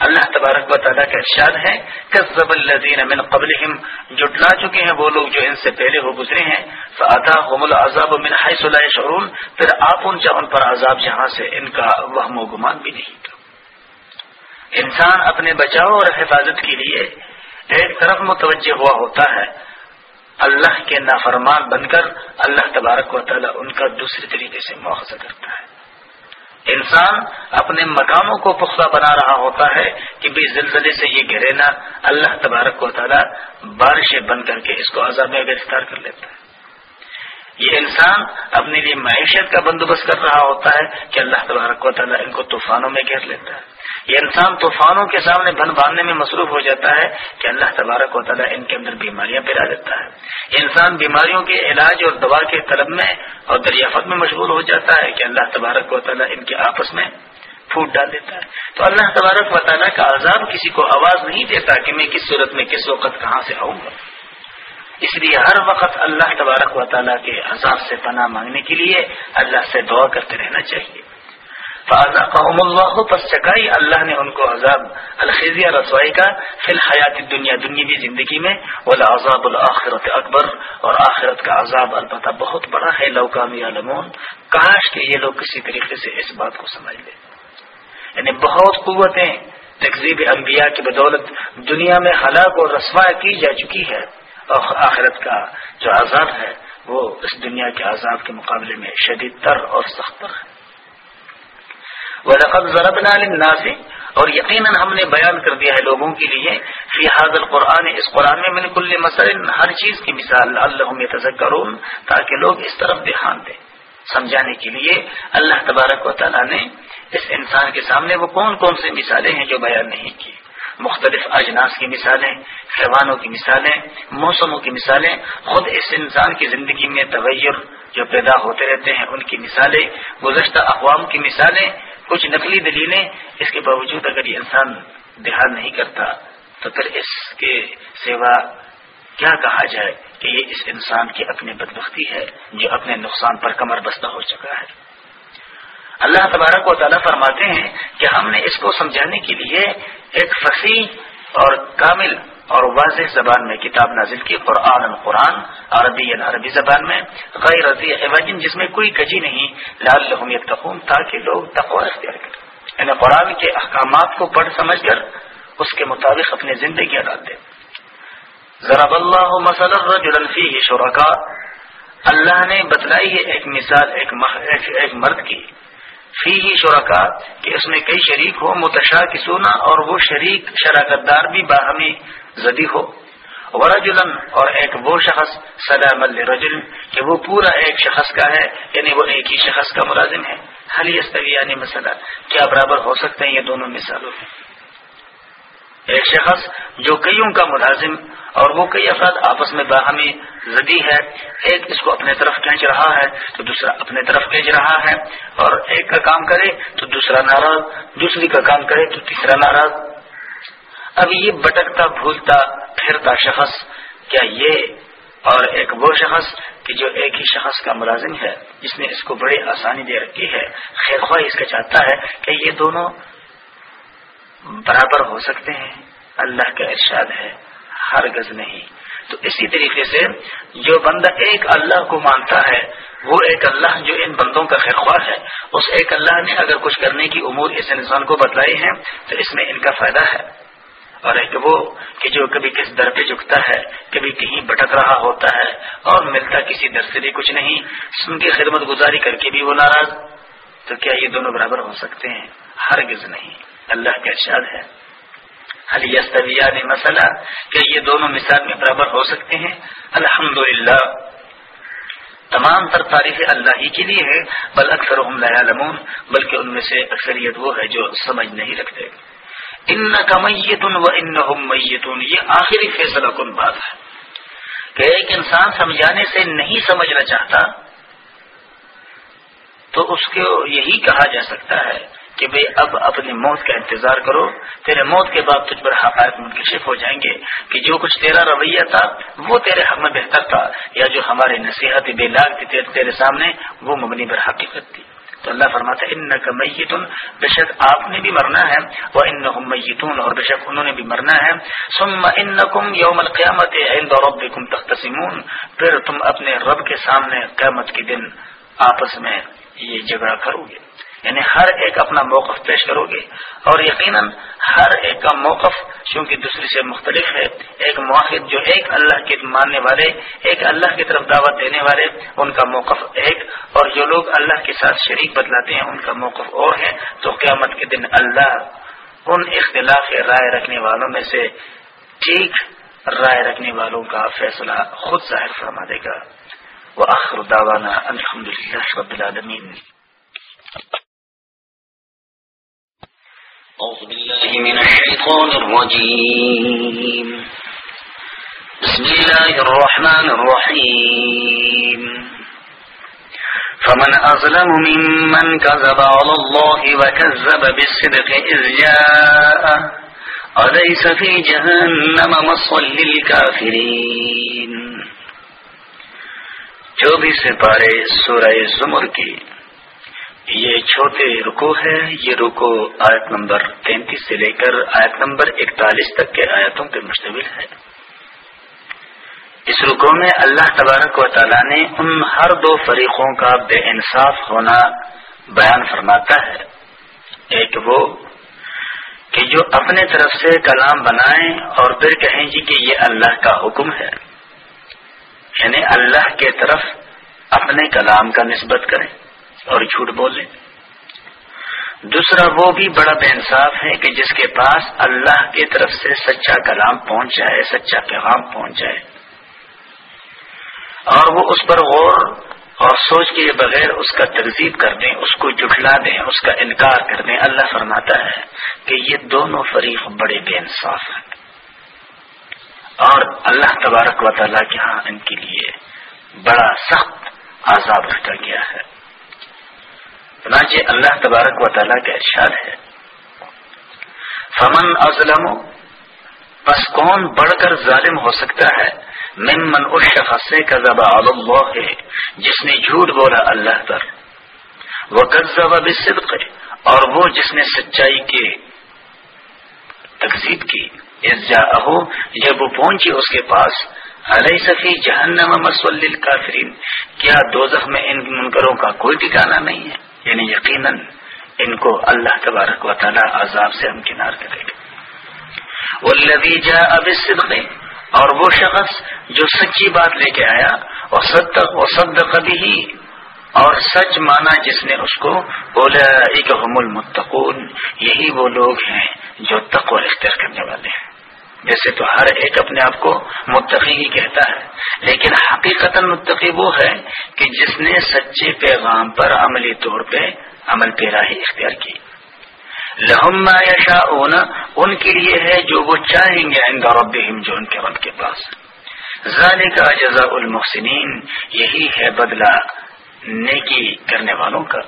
اللہ تبارک و تعالیٰ کا ارشاد ہے، کذب الذین من قبلہم جٹلا چکے ہیں وہ لوگ جو ان سے پہلے ہو گزرے ہیں فاتاہم العذاب من حیث لا شعرون پھر آپ ان ان پر عذاب جہاں سے ان کا وہم و گمان بھی نہیں تھا۔ انسان اپنے بچاؤ اور حفاظت کے لیے ایک طرف متوجہ ہوا ہوتا ہے، اللہ کے نافرمان بن کر اللہ تبارک و تعالیٰ ان کا دوسرے طریقے سے مواخذہ کرتا ہے۔ انسان اپنے مکانوں کو پختہ بنا رہا ہوتا ہے کہ بھی زلزلے سے یہ گھرینا اللہ تبارک و تعالیٰ بارشیں بند کر کے اس کو عذاب میں گرفتار کر لیتا ہے۔ یہ انسان اپنے لیے معیشت کا بندوبست کر رہا ہوتا ہے کہ اللہ تبارک و تعالیٰ ان کو طوفانوں میں گھیر لیتا ہے۔ یہ انسان طوفانوں کے سامنے بن باندھنے میں مصروف ہو جاتا ہے کہ اللہ تبارک و تعالیٰ ان کے اندر بیماریاں پھیلا دیتا ہے۔ انسان بیماریوں کے علاج اور دوا کے طلب میں اور دریافت میں مشغول ہو جاتا ہے کہ اللہ تبارک و تعالیٰ ان کے آپس میں پھوٹ ڈال دیتا ہے۔ تو اللہ تبارک و تعالیٰ کا عذاب کسی کو آواز نہیں دیتا کہ میں کس صورت میں کس وقت کہاں سے آؤں گا۔ اس لیے ہر وقت اللہ تبارک و تعالیٰ کے عذاب سے پناہ مانگنے کے لیے اللہ سے دعا کرتے رہنا چاہیے۔ فاضا قوم اللہ پس چکائی اللہ نے ان کو عذاب الخیزیہ رسوائی کا، فی الحیات دنیا دنیا زندگی میں ولا عذاب الآخرت اکبر، اور آخرت کا عذاب البتہ بہت بڑا ہے لوکام لمون کاش کہ یہ لوگ کسی طریقے سے اس بات کو سمجھ لیں۔ یعنی بہت قوتیں تقزیب انبیاء کی بدولت دنیا میں ہلاک اور رسوا کی جا چکی ہے، اور آخرت کا جو عذاب ہے، وہ اس دنیا کے عذاب کے مقابلے میں شدید تر اور سخت تر ہے۔ وہ لِلنَّاسِ اور یقیناً ہم نے بیان کر دیا ہے لوگوں کے لیے فی حاضر قرآن اس قرآن میں من کل مسئل ہر چیز کی مثال اللہ تذکرون تاکہ لوگ اس طرف دھیان دیں۔ سمجھانے کے لیے اللہ تبارک و تعالیٰ نے اس انسان کے سامنے وہ کون کون سی مثالیں ہیں جو بیان نہیں کی۔ مختلف اجناس کی مثالیں، حیوانوں کی مثالیں، موسموں کی مثالیں، خود اس انسان کی زندگی میں تغیر جو پیدا ہوتے رہتے ہیں، ان کی مثالیں، گزشتہ اقوام کی مثالیں کچھ نقلی دلیلیں اس کے باوجود اگر یہ انسان دھیان نہیں کرتا، تو پھر اس کے سوا کیا کہا جائے کہ یہ اس انسان کی اپنی بدبختی ہے جو اپنے نقصان پر کمر بستہ ہو چکا ہے؟ اللہ تبارک و تعالیٰ فرماتے ہیں کہ ہم نے اس کو سمجھانے کے لیے ایک فصیح اور کامل اور واضح زبان میں کتاب نازل کی قرآن قرآن عربی عربی زبان میں غیر رضی جس میں کوئی کجی نہیں لال لحمیت تخون تاکہ لوگ تقوا اختیار کریں۔ یعنی قرآن کے احکامات کو پڑھ سمجھ کر اس کے مطابق اپنی زندگی ڈال دیں ضرب اللہ مسل شرکا اللہ نے بتلائی ہے ایک مثال ایک, ایک مرد کی۔ فی ہی شرکا، کہ اس میں کئی شریک ہو متشا کی سونا اور وہ شریک شراکت دار بھی باہمی زدی ہو۔ ورجلن، اور ایک وہ شخص، سلام الرجل کہ وہ پورا ایک شخص کا ہے یعنی وہ ایک ہی شخص کا ملازم ہے۔ حلی استویانی یعنی مسئلہ۔ کیا برابر ہو سکتے ہیں یہ دونوں مثالوں؟ میں ایک شخص جو کئیوں کا ملازم اور وہ کئی افراد آپس میں باہمی زدی ہے، ایک اس کو اپنے طرف کھینچ رہا ہے تو دوسرا اپنے طرف کھینچ رہا ہے، اور ایک کا کام کرے تو دوسرا ناراض، دوسری کا کام کرے تو تیسرا ناراض۔ اب یہ بٹکتا بھولتا، پھرتا شخص کیا یہ اور ایک وہ شخص کہ جو ایک ہی شخص کا ملازم ہے، جس نے اس کو بڑی آسانی دے رکھی ہے۔ خیر خواہ اس کا چاہتا ہے کہ یہ دونوں برابر ہو سکتے ہیں۔ اللہ کا ارشاد ہے۔ ہر گز نہیں۔ تو اسی طریقے سے جو بندہ ایک اللہ کو مانتا ہے، وہ ایک اللہ جو ان بندوں کا خیر خواہ ہے۔ اس ایک اللہ نے اگر کچھ کرنے کی امور اس انسان کو بتلائی ہیں، تو اس میں ان کا فائدہ ہے۔ اور ایک وہ کہ جو کبھی کس در پہ جھکتا ہے، کبھی کہیں بٹک رہا ہوتا ہے اور ملتا کسی در سے بھی کچھ نہیں، سن کی خدمت گزاری کر کے بھی وہ ناراض۔ تو کیا یہ دونوں برابر ہو سکتے ہیں؟ ہرگز نہیں۔ اللہ کا ارشاد ہے۔ حلیہ نے مسئلہ کہ یہ دونوں مثال میں برابر ہو سکتے ہیں؟ الحمد تمام تر تاریخ اللہ ہی کے لیے ہے بل اکثر لمون بلکہ ان میں سے اکثریت وہ ہے جو سمجھ نہیں رکھتے۔ ان کا میتن و ان میتون، یہ آخری فیصلہ کن بات ہے۔ کہ ایک انسان سمجھانے سے نہیں سمجھنا چاہتا، تو اس کو یہی کہا جا سکتا ہے کہ بھئی اب اپنی موت کا انتظار کرو، تیرے موت کے بعد تجھ پر حقائق منکشف ہو جائیں گے کہ جو کچھ تیرا رویہ تھا، وہ تیرے حق میں بہتر تھا، یا جو ہماری نصیحت بے لاگ تھی تیرے سامنے، وہ مبنی پر حقیقت تھی۔ تو اللہ فرماتا ان کا میتون بے شک آپ نے بھی مرنا ہے وہ ان میتون، اور بے شک انہوں نے بھی مرنا ہے۔ سم ان کم یوم القیامت تختصمون۔ پھر تم اپنے رب کے سامنے قیامت کے دن آپس میں یہ جھگڑا کرو گے۔ یعنی ہر ایک اپنا موقف پیش کرو گے۔ اور یقیناً ہر ایک کا موقف چونکہ دوسرے سے مختلف ہے، ایک موقف جو ایک اللہ کے ماننے والے، ایک اللہ کی طرف دعوت دینے والے، ان کا موقف ایک۔ اور جو لوگ اللہ کے ساتھ شریک بدلاتے ہیں، ان کا موقف اور ہے۔ تو قیامت کے دن اللہ ان اختلاف رائے رکھنے والوں میں سے ٹھیک رائے رکھنے والوں کا فیصلہ خود ظاہر فرما دے گا۔ وہ آخر الحمد للہ رب العالمین۔ أعوذ بالله من الشيطان الرجيم. بسم الله الرحمن الرحيم. فمن أظلم ممن كذب على الله وكذب بالصدق إذ جاء أليس في جهنم مصر للكافرين؟ جو بھی سپارے سورہ زمر کی یہ چھوٹے رکو ہے۔ یہ رکو آیت نمبر تینتیس سے لے کر آیت نمبر اکتالیس تک کے آیتوں پہ مشتمل ہے اس رکو میں اللہ تبارک و تعالیٰ نے ان ہر دو فریقوں کا بے انصاف ہونا بیان فرماتا ہے۔ ایک وہ کہ جو اپنے طرف سے کلام بنائیں اور پھر کہیں جی کہ یہ اللہ کا حکم ہے۔ یعنی اللہ کے طرف اپنے کلام کا نسبت کریں۔ اور جھوٹ بولے دوسرا، وہ بھی بڑا بے انصاف ہے کہ جس کے پاس اللہ کی طرف سے سچا کلام پہنچ جائے، سچا پیغام پہنچ جائے۔ اور وہ اس پر غور اور سوچ کے بغیر اس کا ترزیب کر دیں، اس کو جٹلا دیں، اس کا انکار کر دیں۔ اللہ فرماتا ہے کہ یہ دونوں فریق بڑے بے انصاف ہیں۔ اور اللہ تبارک و تعالیٰ کے ہاں ان کے لیے بڑا سخت عذاب رکھا گیا ہے۔ چنانچہ اللہ تبارک و تعالیٰ کا ارشاد ہے۔ فمن ازلم بس کون بڑھ کر ظالم ہو سکتا ہے؟ ممن اس شخص کا ذبح اللہ ہے جس نے جھوٹ بولا اللہ پر۔ وہ قزبہ بصدق اور وہ جس نے سچائی کی تقسیب کی۔ ارجا اہو جب وہ پہنچی اس کے پاس علیہ صفی جہنم مسول کافرین کیا دوزخ میں ان منکروں کا کوئی ٹھکانا نہیں ہے؟ یعنی یقیناً ان کو اللہ تبارک و تعالیٰ عذاب سے ہمکنار کرے گا وہ لویجا اب اور وہ شخص جو سچی بات لے کے آیا وہ سد وہ سد کبھی اور سچ مانا جس نے اس کو بولا ایک المتقون، یہی وہ لوگ ہیں جو تقوی اختیار کرنے والے ہیں۔ ویسے تو ہر ایک اپنے آپ کو متقی ہی کہتا ہے، لیکن حقیقت متقی وہ ہے کہ جس نے سچے پیغام پر عملی طور پہ عمل پیرا ہی اختیار کی۔ لہما یشا ان کے لیے ہے جو وہ چاہیں گے ربہم، جو ان کے رب کے پاس۔ ذالک کا جزا المحسنین، یہی ہے بدلہ نیکی کرنے والوں کا۔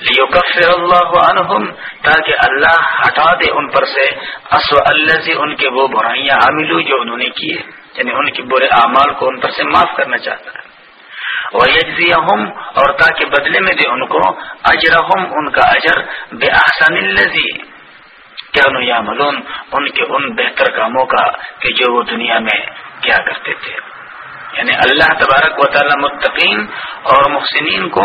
لیکفر اللہ عنہم تاکہ اللہ ہٹا دے ان پر سے. اسو اللہ سے ان کے وہ برائیاں عاملو جو انہوں نے کیے. یعنی ان کے برے اعمال کو ان پر سے معاف کرنا چاہتا ہے. وہ اور تاکہ بدلے میں دے ان کو اجرہم، ان کا اجر. بے احسن الزی کیا یا ان کے ان بہتر کاموں کا کہ جو وہ دنیا میں کیا کرتے تھے. یعنی اللہ تبارک و تعالی متقین اور محسنین کو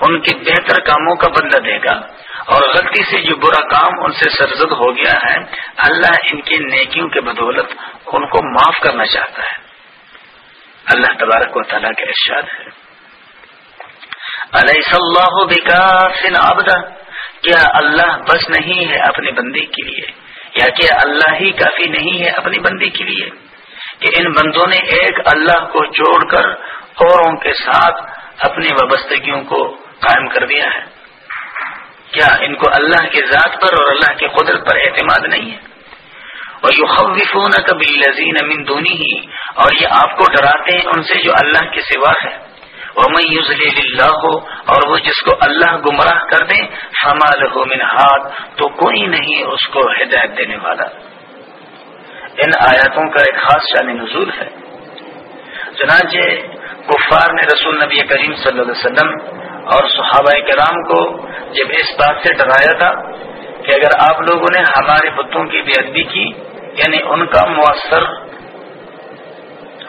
ان کے بہتر کاموں کا بدلہ دے گا۔ اور غلطی سے جو برا کام ان سے سرزد ہو گیا ہے، اللہ ان کی نیکیوں کے بدولت ان کو معاف کرنا چاہتا ہے۔ اللہ تبارک و تعالیٰ کا ارشاد ہے۔ علیہ اللہ بکافن آبدہ کیا اللہ بس نہیں ہے اپنی بندی کے لیے؟ یا کیا اللہ ہی کافی نہیں ہے اپنی بندی کے لیے؟ کہ ان بندوں نے ایک اللہ کو چھوڑ کر اوروں کے ساتھ اپنی وابستگیوں کو قائم کر دیا ہے۔ کیا ان کو اللہ کے ذات پر اور اللہ کے قدرت پر اعتماد نہیں ہے؟ اور یو خوفون کبھی لذین امین دونی ہی اور یہ آپ کو ڈراتے ہیں ان سے جو اللہ کے سوا ہے۔ اللہ ہو اور وہ جس کو اللہ گمراہ کر دے فمال ہو منہاد تو کوئی نہیں اس کو ہدایت دینے والا۔ ان آیاتوں کا ایک خاص شان نزول ہے۔ چنانچہ کفار نے رسول نبی کریم صلی اللہ علیہ وسلم اور صحابہ کرام کو جب اس بات سے ڈرایا تھا کہ اگر آپ لوگوں نے ہمارے بتوں کی بے ادبی کی یعنی ان کا مؤثر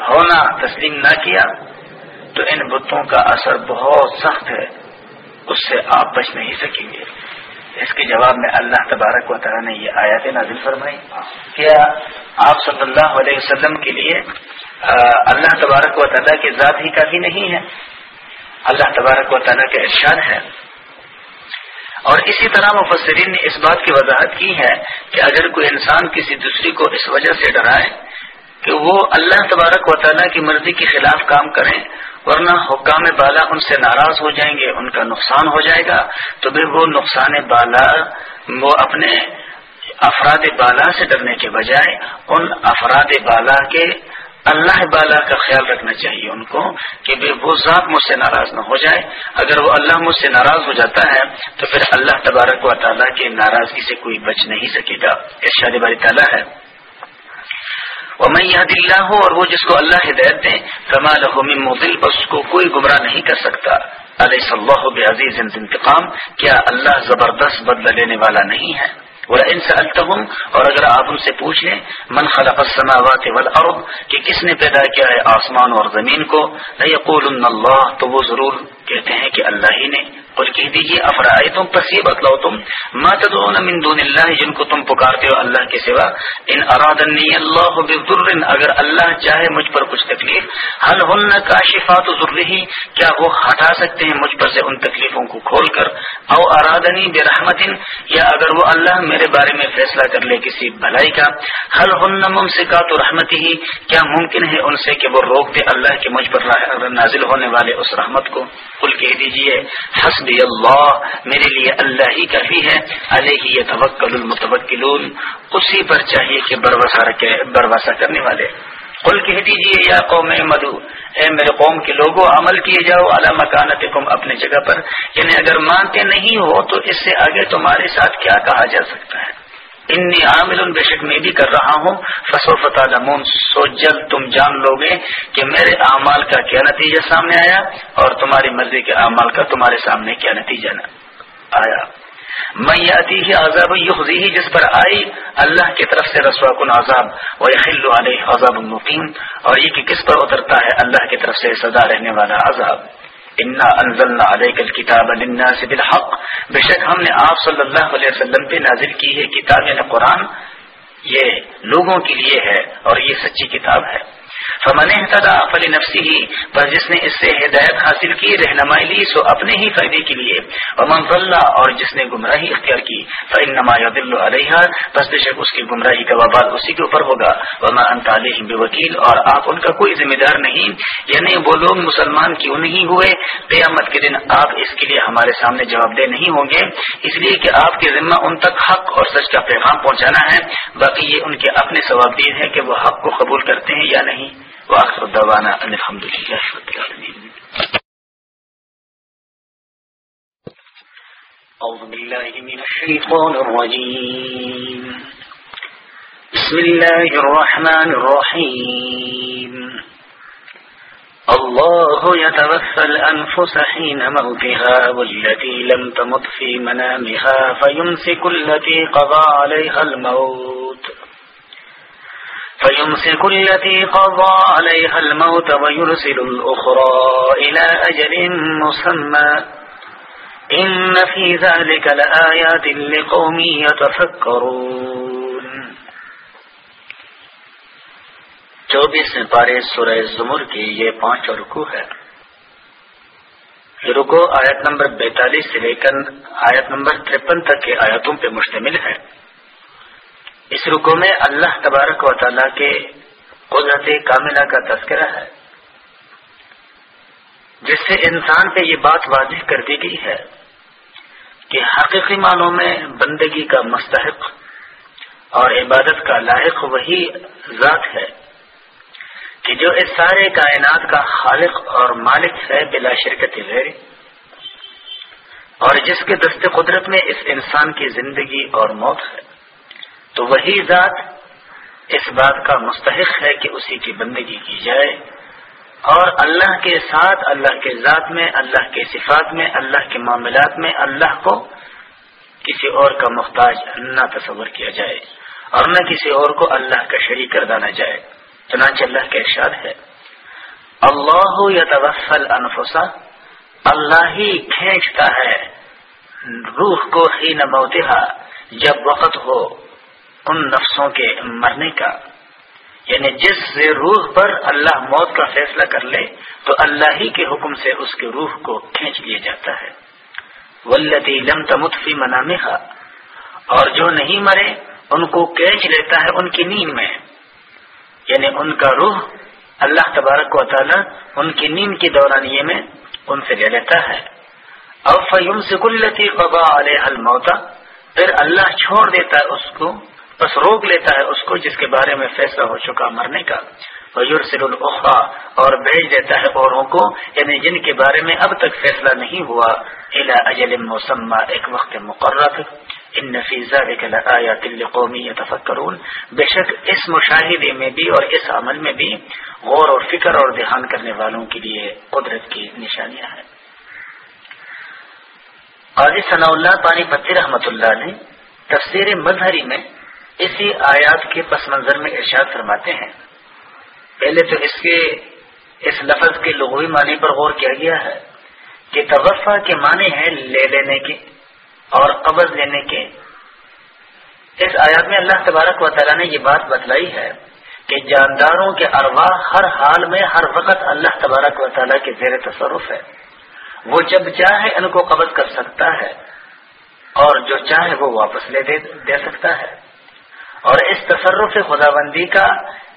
ہونا تسلیم نہ کیا، تو ان بتوں کا اثر بہت سخت ہے، اس سے آپ بچ نہیں سکیں گے۔ اس کے جواب میں اللہ تبارک و تعالیٰ نے یہ آیات نازل فرمائی۔ کیا آپ صلی اللہ علیہ وسلم کے لیے اللہ تبارک و تعالیٰ کی ذات ہی کافی نہیں ہے؟ اللہ تبارک و تعالیٰ کا ارشاد ہے۔ اور اسی طرح مفسرین نے اس بات کی وضاحت کی ہے کہ اگر کوئی انسان کسی دوسری کو اس وجہ سے ڈرائے کہ وہ اللہ تبارک و تعالیٰ کی مرضی کے خلاف کام کریں ورنہ حکام بالا ان سے ناراض ہو جائیں گے، ان کا نقصان ہو جائے گا۔ تو پھر وہ نقصان بالا، وہ اپنے افراد بالا سے ڈرنے کے بجائے ان افراد بالا کے، اللہ بالا کا خیال رکھنا چاہیے ان کو کہ وہ ذات مجھ سے ناراض نہ ہو جائے۔ اگر وہ اللہ مجھ سے ناراض ہو جاتا ہے، تو پھر اللہ تبارک و تعالیٰ کے ناراضگی سے کوئی بچ نہیں سکے گا۔ ارشاد باری تعالیٰ ہے۔ میں یہاں دلّہ ہوں اور وہ جس کو اللہ ہدایت دیں کمال مبل بس کو کوئی گمراہ نہیں کر سکتا۔ علیہ صلاح عزیز انتقام؟ کیا اللہ زبردست بدلہ لینے والا نہیں ہے؟ ان سے اور اگر آپ ان سے پوچھ لیں، من خلق السماوات والارض کہ کس نے پیدا کیا ہے آسمان اور زمین کو؟ یقولن اللہ تو وہ ضرور کہتے ہیں کہ اللہ ہی نے۔ اور کہہ دیجیے افرائے تم پسی بتلاؤ تم ما تدعون من دون اللہ، جن کو تم پکارتے ہو اللہ کے سوا، ان ارادنی اللہ بضر، اگر اللہ چاہے مجھ پر کچھ تکلیف حل ہن کاشفات ضرری کیا وہ ہٹا سکتے ہیں مجھ پر سے ان تکلیفوں کو کھول کر؟ او ارادنی برحمت، یا اگر وہ اللہ میرے بارے میں فیصلہ کر لے کسی بھلائی کا؟ حل ہن ممسکات رحمت ہی کیا ممکن ہے ان سے کہ وہ روک دے اللہ کے مجھ پر نازل ہونے والے اس رحمت کو؟ کل کہہ دیجیے حسبی اللہ، میرے لیے اللہ ہی کافی ہے، علیہ توکل المتوکلون، اسی پر چاہیے کہ بروسا رکھے کرنے والے۔ کل کہہ دیجیے یا قوم مدو اے میرے قوم کے لوگوں عمل کیے جاؤ اعلی مکانت اپنے جگہ پر۔ یعنی اگر مانتے نہیں ہو، تو اس سے آگے تمہارے ساتھ کیا کہا جا سکتا ہے؟ انی عامل بے شک میں بھی کر رہا ہوں۔ فصو فتح سو جلد تم جان لو گے کہ میرے اعمال کا کیا نتیجہ سامنے آیا اور تمہاری مرضی کے اعمال کا تمہارے سامنے کیا نتیجہ آیا۔ میں آتی ہی عذاب یخزی جس پر آئی اللہ کی طرف سے رسوا کن عذاب و یخل علیہ عذاب المقیم اور یہ کہ کس پر اترتا ہے اللہ کی طرف سے سزا رہنے والا عذاب۔ انا انزلنا علیک الکتاب للناس بالحق بے شک ہم نے آپ صلی اللہ علیہ وسلم پہ نازل کی ہے کتاب یعنی قرآن، یہ لوگوں کے لیے ہے اور یہ سچی کتاب ہے۔ فمن احتدا فلی نفسی ہی پر جس نے اس سے ہدایت حاصل کی رہنمائی لی، سو اپنے ہی فائدے کے لیے۔ ومن ضلع اور جس نے گمراہی اختیار کی فنما دل علیہ بس بے شک اس کی گمراہی کا وبال اسی کے اوپر ہوگا۔ وما انت علیہ بے وکیل اور آپ ان کا کوئی ذمہ دار نہیں۔ یعنی وہ لوگ مسلمان کیوں نہیں ہوئے؟ قیامت کے دن آپ اس کے لیے ہمارے سامنے جواب دہ نہیں ہوں گے۔ اس لیے کہ آپ کے ذمہ ان تک حق اور سچ کا پیغام پہنچانا ہے۔ باقی یہ ان کے اپنے ثوابدید ہے کہ وہ حق کو قبول کرتے ہیں یا نہیں۔ وآخر دعوانا أن الحمد لله رب العالمين. أعوذ بالله من الشيطان الرجيم. بسم الله الرحمن الرحيم. الله يتوفى الأنفس حين موتها والتي لم تمت في منامها فيمسك التي قضى عليها الموت. فيمسك التي قضى عليها الموت ويرسل الأخرى إلى أجل مسمى إن في ذلك لآيات لقوم يتفكرون چوبیس پارے سورہ زمر کی یہ پانچ رکو ہے۔ یہ رکو آیت نمبر بیتالیس سے لے کر آیت نمبر ترپن تک کے آیتوں پہ مشتمل ہے۔ اس رکو میں اللہ تبارک و تعالیٰ کے قدرت کاملہ کا تذکرہ ہے، جس سے انسان پہ یہ بات واضح کر دی گئی ہے کہ حقیقی معنوں میں بندگی کا مستحق اور عبادت کا لائق وہی ذات ہے کہ جو اس سارے کائنات کا خالق اور مالک ہے بلا شرکت غیر، اور جس کے دست قدرت میں اس انسان کی زندگی اور موت ہے۔ تو وہی ذات اس بات کا مستحق ہے کہ اسی کی بندگی کی جائے اور اللہ کے ساتھ، اللہ کے ذات میں، اللہ کے صفات میں، اللہ کے معاملات میں اللہ کو کسی اور کا محتاج نہ تصور کیا جائے اور نہ کسی اور کو اللہ کا شریک کردانا جائے۔ چنانچہ اللہ کا ارشاد ہے، اللہ یا توفل انفسا اللہ ہی کھینچتا ہے، روح کو ہی نموتہ جب وقت ہو ان نفسوں کے مرنے کا۔ یعنی جس سے روح پر اللہ موت کا فیصلہ کر لے، تو اللہ ہی کے حکم سے اس کے روح کو کھینچ لیا جاتا ہے۔ ولتی لم تمتفی منامہ اور جو نہیں مرے، ان کو کھینچ لیتا ہے ان کی نیند میں۔ یعنی ان کا روح اللہ تبارک و تعالی ان کی نیند کی دورانیے میں ان سے لے لیتا ہے۔ فیم سے کلتی قبا علیہ الموتا پھر اللہ چھوڑ دیتا ہے اس کو۔ بس روک لیتا ہے اس کو جس کے بارے میں فیصلہ ہو چکا مرنے کا۔ یورسل الخا اور بھیج دیتا ہے اوروں کو یعنی جن کے بارے میں اب تک فیصلہ نہیں ہوا۔ الا اجل مسمہ ایک وقت مقرر۔ ان نفیزہ لآیا دل قومی تفکرون بے شک اس مشاہدے میں بھی اور اس عمل میں بھی غور اور فکر اور دھیان کرنے والوں کے لیے قدرت کی نشانیاں ہیں۔ قاضی ثناء اللہ پانی پتی رحمت اللہ نے تفسیر مظہری میں اسی آیات کے پس منظر میں ارشاد فرماتے ہیں۔ پہلے تو اس کے اس لفظ کے لغوی معنی پر غور کیا گیا ہے کہ توفع کے معنی ہے لے لینے کے اور قبض لینے کے۔ اس آیات میں اللہ تبارک و تعالیٰ نے یہ بات بتلائی ہے کہ جانداروں کے ارواح ہر حال میں ہر وقت اللہ تبارک و تعالیٰ کے زیر تصرف ہے۔ وہ جب چاہے ان کو قبض کر سکتا ہے اور جو چاہے وہ واپس لے دے, دے سکتا ہے۔ اور اس تصرف خدا بندی کا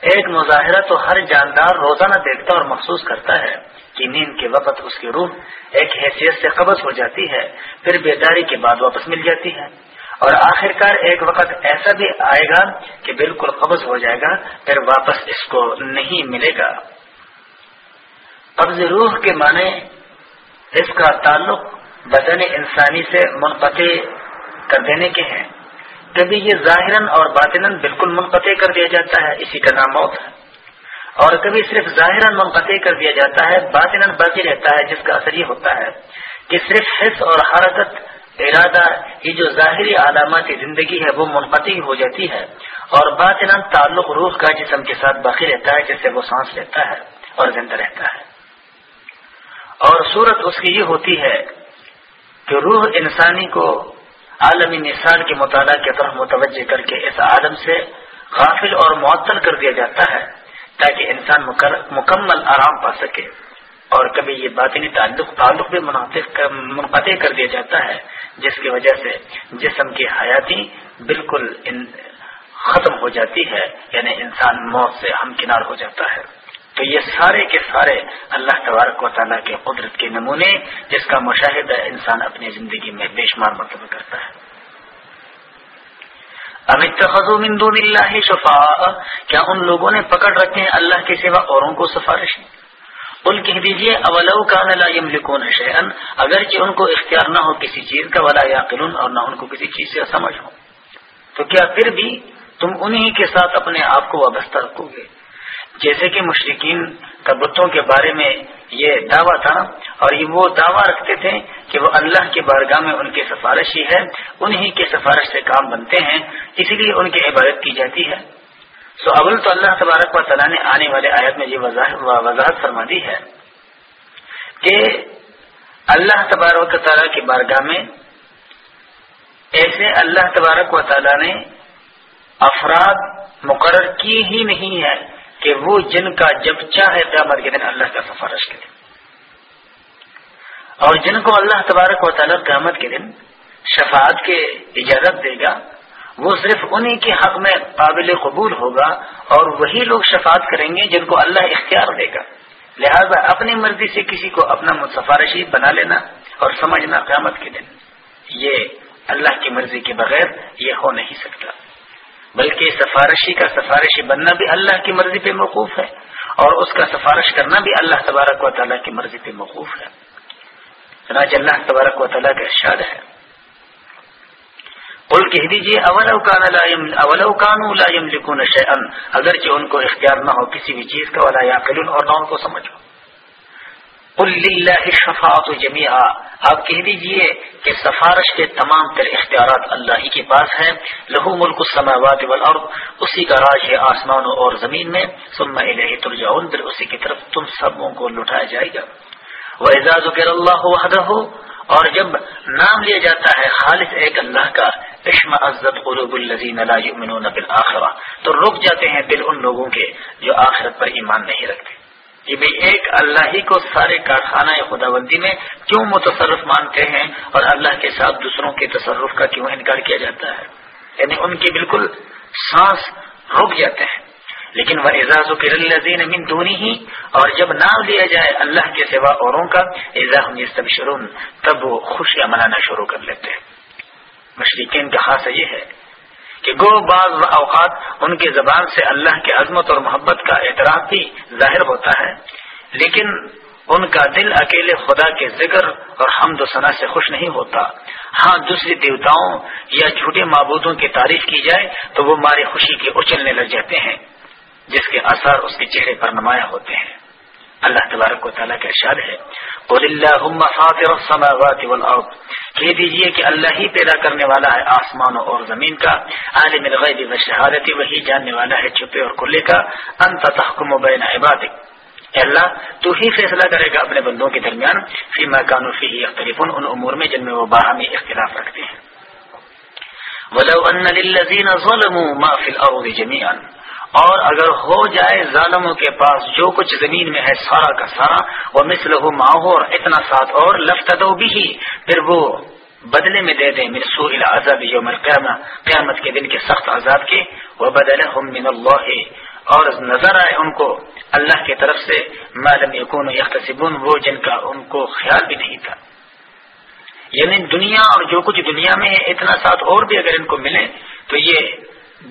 ایک مظاہرہ تو ہر جاندار روزانہ دیکھتا اور محسوس کرتا ہے کہ نیند کے وقت اس کی روح ایک حیثیت سے قبض ہو جاتی ہے، پھر بیداری کے بعد واپس مل جاتی ہے۔ اور آخر کار ایک وقت ایسا بھی آئے گا کہ بالکل قبض ہو جائے گا، پھر واپس اس کو نہیں ملے گا۔ قبض روح کے معنی اس کا تعلق بدن انسانی سے منقطع کر دینے کے ہیں۔ کبھی یہ ظاہراً اور باطن بالکل منقطع کر دیا جاتا ہے، اسی کا نام موت ہے۔ اور کبھی صرف ظاہر منقطع کر دیا جاتا ہے باطن باقی رہتا ہے، جس کا اثر یہ ہوتا ہے کہ صرف حص اور حرکت، ارادہ، یہ جو ظاہری علامات زندگی ہے، وہ منقطع ہو جاتی ہے۔ اور باطن تعلق روح کا جسم کے ساتھ باقی رہتا ہے، جس سے وہ سانس لیتا ہے اور زندہ رہتا ہے۔ اور صورت اس کی یہ ہوتی ہے کہ روح انسانی کو عالمی نثال کے مطالعہ کی طرف متوجہ کر کے اس عالم سے غافل اور معطل کر دیا جاتا ہے تاکہ انسان مکمل آرام پا سکے اور کبھی یہ باطنی تعلق تعلق بھی منقطع کر دیا جاتا ہے، جس کی وجہ سے جسم کی حیاتی بالکل ختم ہو جاتی ہے یعنی انسان موت سے ہمکنار ہو جاتا ہے۔ تو یہ سارے کے سارے اللہ تبارک و تعالیٰ کے قدرت کے نمونے جس کا مشاہدہ انسان اپنی زندگی میں بے شمار مرتبہ کرتا ہے۔ من دون اللہ شفا کیا ان لوگوں نے پکڑ رکھے ہیں اللہ کے سوا اوروں کو سفارش؟ ان کہہ دیجیے اولو کا نلکون شہن اگرچہ ان کو اختیار نہ ہو کسی چیز کا، ولا یا اور نہ ان کو کسی چیز سے سمجھ ہو۔ تو کیا پھر بھی تم انہی کے ساتھ اپنے آپ کو وابستہ رکھو گے؟ جیسے کہ مشرقین کا بتوں کے بارے میں یہ دعویٰ تھا اور یہ وہ دعویٰ رکھتے تھے کہ وہ اللہ کے بارگاہ میں ان کی سفارش ہی ہے انہی کے سفارش سے کام بنتے ہیں اسی لیے ان کی عبادت کی جاتی ہے۔ سو اول تو اللہ تبارک و تعالیٰ نے آنے والے آیت میں یہ وضاحت فرما دی ہے کہ اللہ تبارک و تعالیٰ کی بارگاہ میں ایسے اللہ تبارک و تعالیٰ نے افراد مقرر کی ہی نہیں ہے کہ وہ جن کا جب چاہے قیامت کے دن اللہ کا سفارش کرے۔ اور جن کو اللہ تبارک و تعالیٰ قیامت کے دن شفاعت کے اجازت دے گا، وہ صرف انہی کے حق میں قابل قبول ہوگا اور وہی لوگ شفاعت کریں گے جن کو اللہ اختیار دے گا۔ لہذا اپنی مرضی سے کسی کو اپنا سفارشی بنا لینا اور سمجھنا قیامت کے دن، یہ اللہ کی مرضی کے بغیر یہ ہو نہیں سکتا۔ بلکہ سفارشی کا سفارشی بننا بھی اللہ کی مرضی پہ موقوف ہے اور اس کا سفارش کرنا بھی اللہ تبارک و تعالیٰ کی مرضی پہ موقوف ہے۔ چنانچہ اللہ تبارک و تعالیٰ کا ارشاد ہے۔ قل کہہ دیجیے اول اوکان لکھون شعن اگرچہ ان کو اختیار نہ ہو کسی بھی چیز کا، ولا یا اور نہ ان کو سمجھو۔ شفاعت جميعا آپ کہہ دیجیے کہ سفارش کے تمام تر اختیارات اللہ ہی کے پاس ہیں۔ لہو ملک السماوات والارض، اسی کا راج ہے آسمانوں اور زمین میں۔ ثم الیہ ترجعون، پھر اسی کی طرف تم سبوں کو لٹایا جائے گا۔ وَإِذَا ذُكِرَ اللَّهُ وَحْدَهُ، اور جب نام لیا جاتا ہے خالص ایک اللہ کا اشم عزت قلوب الذین لا یؤمنون بالآخرہ۔ تو رک جاتے ہیں دل ان لوگوں کے جو آخرت پر ایمان نہیں رکھتے۔ یہ بھی ایک اللہ ہی کو سارے کارخانہ خدا بندی میں کیوں متصرف مانتے ہیں اور اللہ کے ساتھ دوسروں کے تصرف کا کیوں انکار کیا جاتا ہے؟ یعنی ان کی بالکل سانس رک جاتے ہیں۔ لیکن وہ اعزاز و کرزین من دونی ہی اور جب نام لیا جائے اللہ کے سوا اوروں کا اعزاز سب شرون تب وہ خوشیاں منانا شروع کر لیتے ہیں۔ مشرقین کا خاصہ یہ ہے کہ گو بعض اوقات ان کی زبان سے اللہ کی عظمت اور محبت کا اعتراف بھی ظاہر ہوتا ہے، لیکن ان کا دل اکیلے خدا کے ذکر اور حمد و ثنا سے خوش نہیں ہوتا۔ ہاں دوسری دیوتاؤں یا جھوٹے معبودوں کی تعریف کی جائے تو وہ ماری خوشی کے اچلنے لگ جاتے ہیں، جس کے اثر اس کے چہرے پر نمایاں ہوتے ہیں۔ اللہ تبارک و تعالیٰ کا ارشاد ہے۔ قل اللہم فاطر السماوات والارض کہہ دیجیے کہ اللہ ہی پیدا کرنے والا ہے آسمانوں اور زمین کا، عالم الغیب و شہادت وہی جاننے والا ہے چھپے اور کھلے کا۔ انت تحکم بین عبادک اے اللہ، تو ہی فیصلہ کرے گا اپنے بندوں کے درمیان۔ فی مکان فی اختلف ان امور میں جن میں وہ باہمی اختلاف رکھتے ہیں۔ ولو ان للذین ظلموا ما فی الارض جميعا۔ اور اگر ہو جائے ظالموں کے پاس جو کچھ زمین میں ہے سارا کا سارا وہ مسل ہو اور اتنا ساتھ اور لفت بھی پھر وہ بدلے میں دے دیں مرسو العذاب یوم القیامہ، قیامت کے دن کے سخت عذاب کے وہ بدل من اللہ، اور نظر آئے ان کو اللہ کی طرف سے معلوم یقون یکسبون وہ جن کا ان کو خیال بھی نہیں تھا۔ یعنی دنیا اور جو کچھ دنیا میں ہے، اتنا ساتھ اور بھی اگر ان کو ملے، تو یہ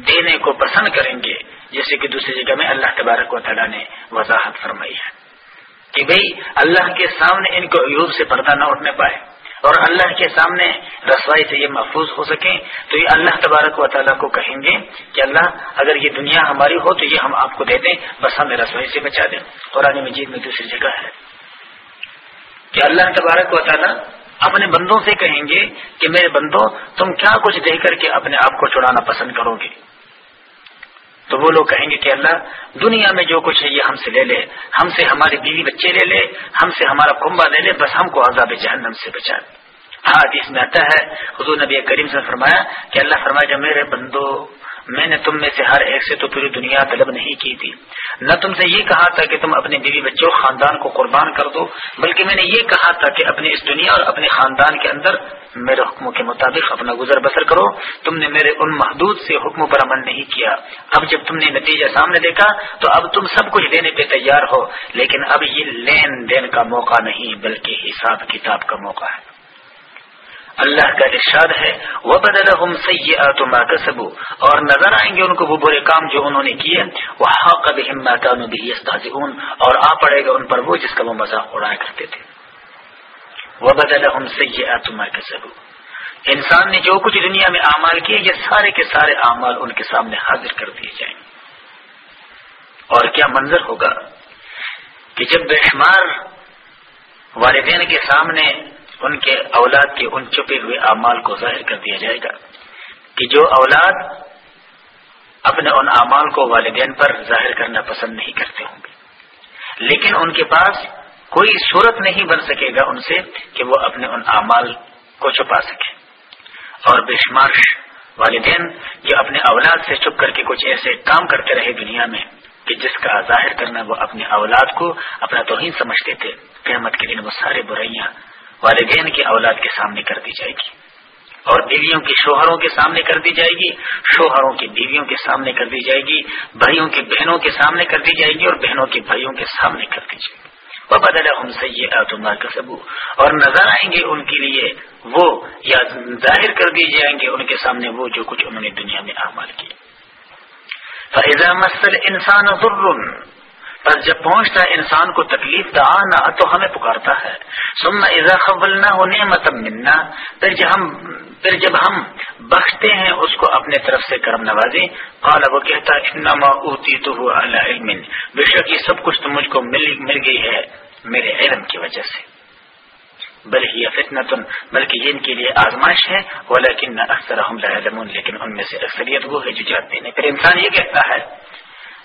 دینے کو پسند کریں گے۔ جیسے کہ دوسری جگہ میں اللہ تبارک و تعالیٰ نے وضاحت فرمائی ہے کہ بھئی اللہ کے سامنے ان کو عیوب سے پردہ نہ اٹھنے پائے اور اللہ کے سامنے رسوائی سے یہ محفوظ ہو سکیں تو یہ اللہ تبارک و تعالیٰ کو کہیں گے کہ اللہ، اگر یہ دنیا ہماری ہو تو یہ ہم آپ کو دے دیں، بس ہمیں رسوائی سے بچا دیں۔ قرآن مجید میں دوسری جگہ ہے کہ اللہ تبارک و تعالیٰ اپنے بندوں سے کہیں گے کہ میرے بندوں تم کیا کچھ دے کر کے اپنے آپ کو چھڑانا پسند کرو گے؟ تو وہ لوگ کہیں گے کہ اللہ، دنیا میں جو کچھ ہے یہ ہم سے لے لے، ہم سے ہماری بیوی بچے لے لے، ہم سے ہمارا کنبا لے لے، بس ہم کو عذاب جہنم سے بچا ہاں اس میں آتا ہے، حضور نبی کریم سے فرمایا کہ اللہ فرمایا جب میرے بندو میں نے تم میں سے ہر ایک سے تو پوری دنیا طلب نہیں کی تھی۔ نہ تم سے یہ کہا تھا کہ تم اپنے بیوی بچوں خاندان کو قربان کر دو، بلکہ میں نے یہ کہا تھا کہ اپنی اس دنیا اور اپنے خاندان کے اندر میرے حکموں کے مطابق اپنا گزر بسر کرو۔ تم نے میرے ان محدود سے حکموں پر عمل نہیں کیا۔ اب جب تم نے نتیجہ سامنے دیکھا، تو اب تم سب کچھ دینے پہ تیار ہو۔ لیکن اب یہ لین دین کا موقع نہیں، بلکہ حساب کتاب کا موقع ہے۔ اللہ کا ارشاد ہے وہ بدل ہم سید اور نظر آئیں گے ان کو وہ برے کام جو انہوں نے کیے۔ وہ حاقب اور آ پڑے گا ان پر وہ جس کا وہ مذاق اڑایا کرتے تھے۔ وہ بدل ہم سید انسان نے جو کچھ دنیا میں اعمال کیے، یہ سارے کے سارے اعمال ان کے سامنے حاضر کر دیے جائیں۔ اور کیا منظر ہوگا کہ جب بے شمار والدین کے سامنے ان کے اولاد کے ان چھپے ہوئے اعمال کو ظاہر کر دیا جائے گا کہ جو اولاد اپنے ان اعمال کو والدین پر ظاہر کرنا پسند نہیں کرتے ہوں گے۔ لیکن ان کے پاس کوئی صورت نہیں بن سکے گا ان سے کہ وہ اپنے ان اعمال کو چھپا سکے اور بے شمار والدین جو اپنے اولاد سے چھپ کر کے کچھ ایسے کام کرتے رہے دنیا میں کہ جس کا ظاہر کرنا وہ اپنے اولاد کو اپنا توہین سمجھتے تھے۔ قیامت کے دن وہ سارے برائیاں والدین کی اولاد کے سامنے کر دی جائے گی اور بیویوں کے شوہروں کے سامنے کر دی جائے گی، شوہروں کی بیویوں کے سامنے کر دی جائے گی، بھائیوں کی بہنوں کے سامنے کر دی جائے گی اور بہنوں کے بھائیوں کے سامنے کر دی جائے گی۔ وہ بدل ہم سے یہ کا سبو اور نظر آئیں گے ان کے لیے، وہ یا ظاہر کر دی جائیں گے ان کے سامنے وہ جو کچھ انہوں نے دنیا میں اعمال کیا فیضا مسل انسان بس جب پہنچتا ہے، انسان کو تکلیف نہ تو ہمیں پکارتا ہے۔ سننا اضا خبل ہونے متم پھر جب ہم پھر جب ہم بخشتے ہیں، اس کو اپنے طرف سے کرم نوازی۔ قال، وہ کہتا انما اوتی تو علم۔ بے شک یہ سب کچھ تو مجھ کو مل مل گئی ہے میرے علم کی وجہ سے۔ بلکہ یہ بلکہ یہ ان کے لیے آزمائش ہے۔ لیکن اکثر لیکن ان میں سے اکثریت وہ ہے جو جانتے ہیں۔ پھر انسان یہ کہتا ہے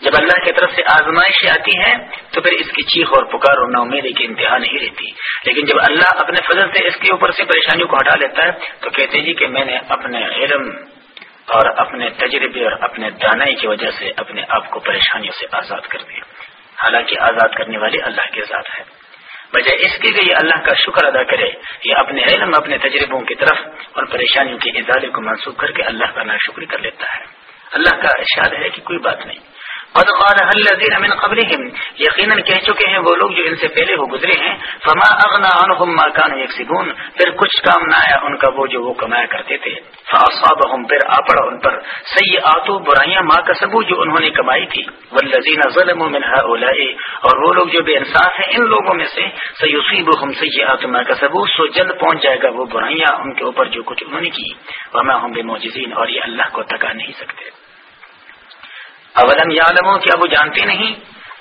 جب اللہ کی طرف سے آزمائش آتی ہے تو پھر اس کی چیخ اور پکار اور نومیدی کی انتہا نہیں رہتی۔ لیکن جب اللہ اپنے فضل سے اس کے اوپر سے پریشانیوں کو ہٹا لیتا ہے، تو کہتے جی کہ میں نے اپنے علم اور اپنے تجربے اور اپنے دانائی کی وجہ سے اپنے آپ کو پریشانیوں سے آزاد کر دیا۔ حالانکہ آزاد کرنے والی اللہ کے ذات ہے۔ بجائے اس کے لیے اللہ کا شکر ادا کرے یہ اپنے علم، اپنے تجربوں کی طرف اور پریشانیوں کے ادارے کو منسوخ کر کے اللہ کا ناشکری کر لیتا ہے۔ اللہ کا ارشاد ہے کہ کوئی بات نہیں۔ قد الذين من قبلهم یقینا کہہ چکے ہیں وہ لوگ جو ان سے پہلے وہ گزرے ہیں فما اغنى عنهم ما كانوا يكسبون پھر کچھ کام نہ آیا ان کا وہ جو وہ کمایا کرتے تھے فاصابهم پھر آ پڑا ان پر سیئات برائیاں ما کسبوا جو انہوں نے کمائی تھی والذین ظلموا من هؤلاء اور وہ لوگ جو بے انصاف ہیں ان لوگوں میں سے سيصيبهم سیئات ما کسبوا سو جلد پہنچ جائے گا وہ برائیاں ان کے اوپر جو کچھ انہوں نے کی وما هم بمعجزين اور یہ اللہ کو تکا نہیں سکتے اولم یعلمو کیا وہ جانتے نہیں؟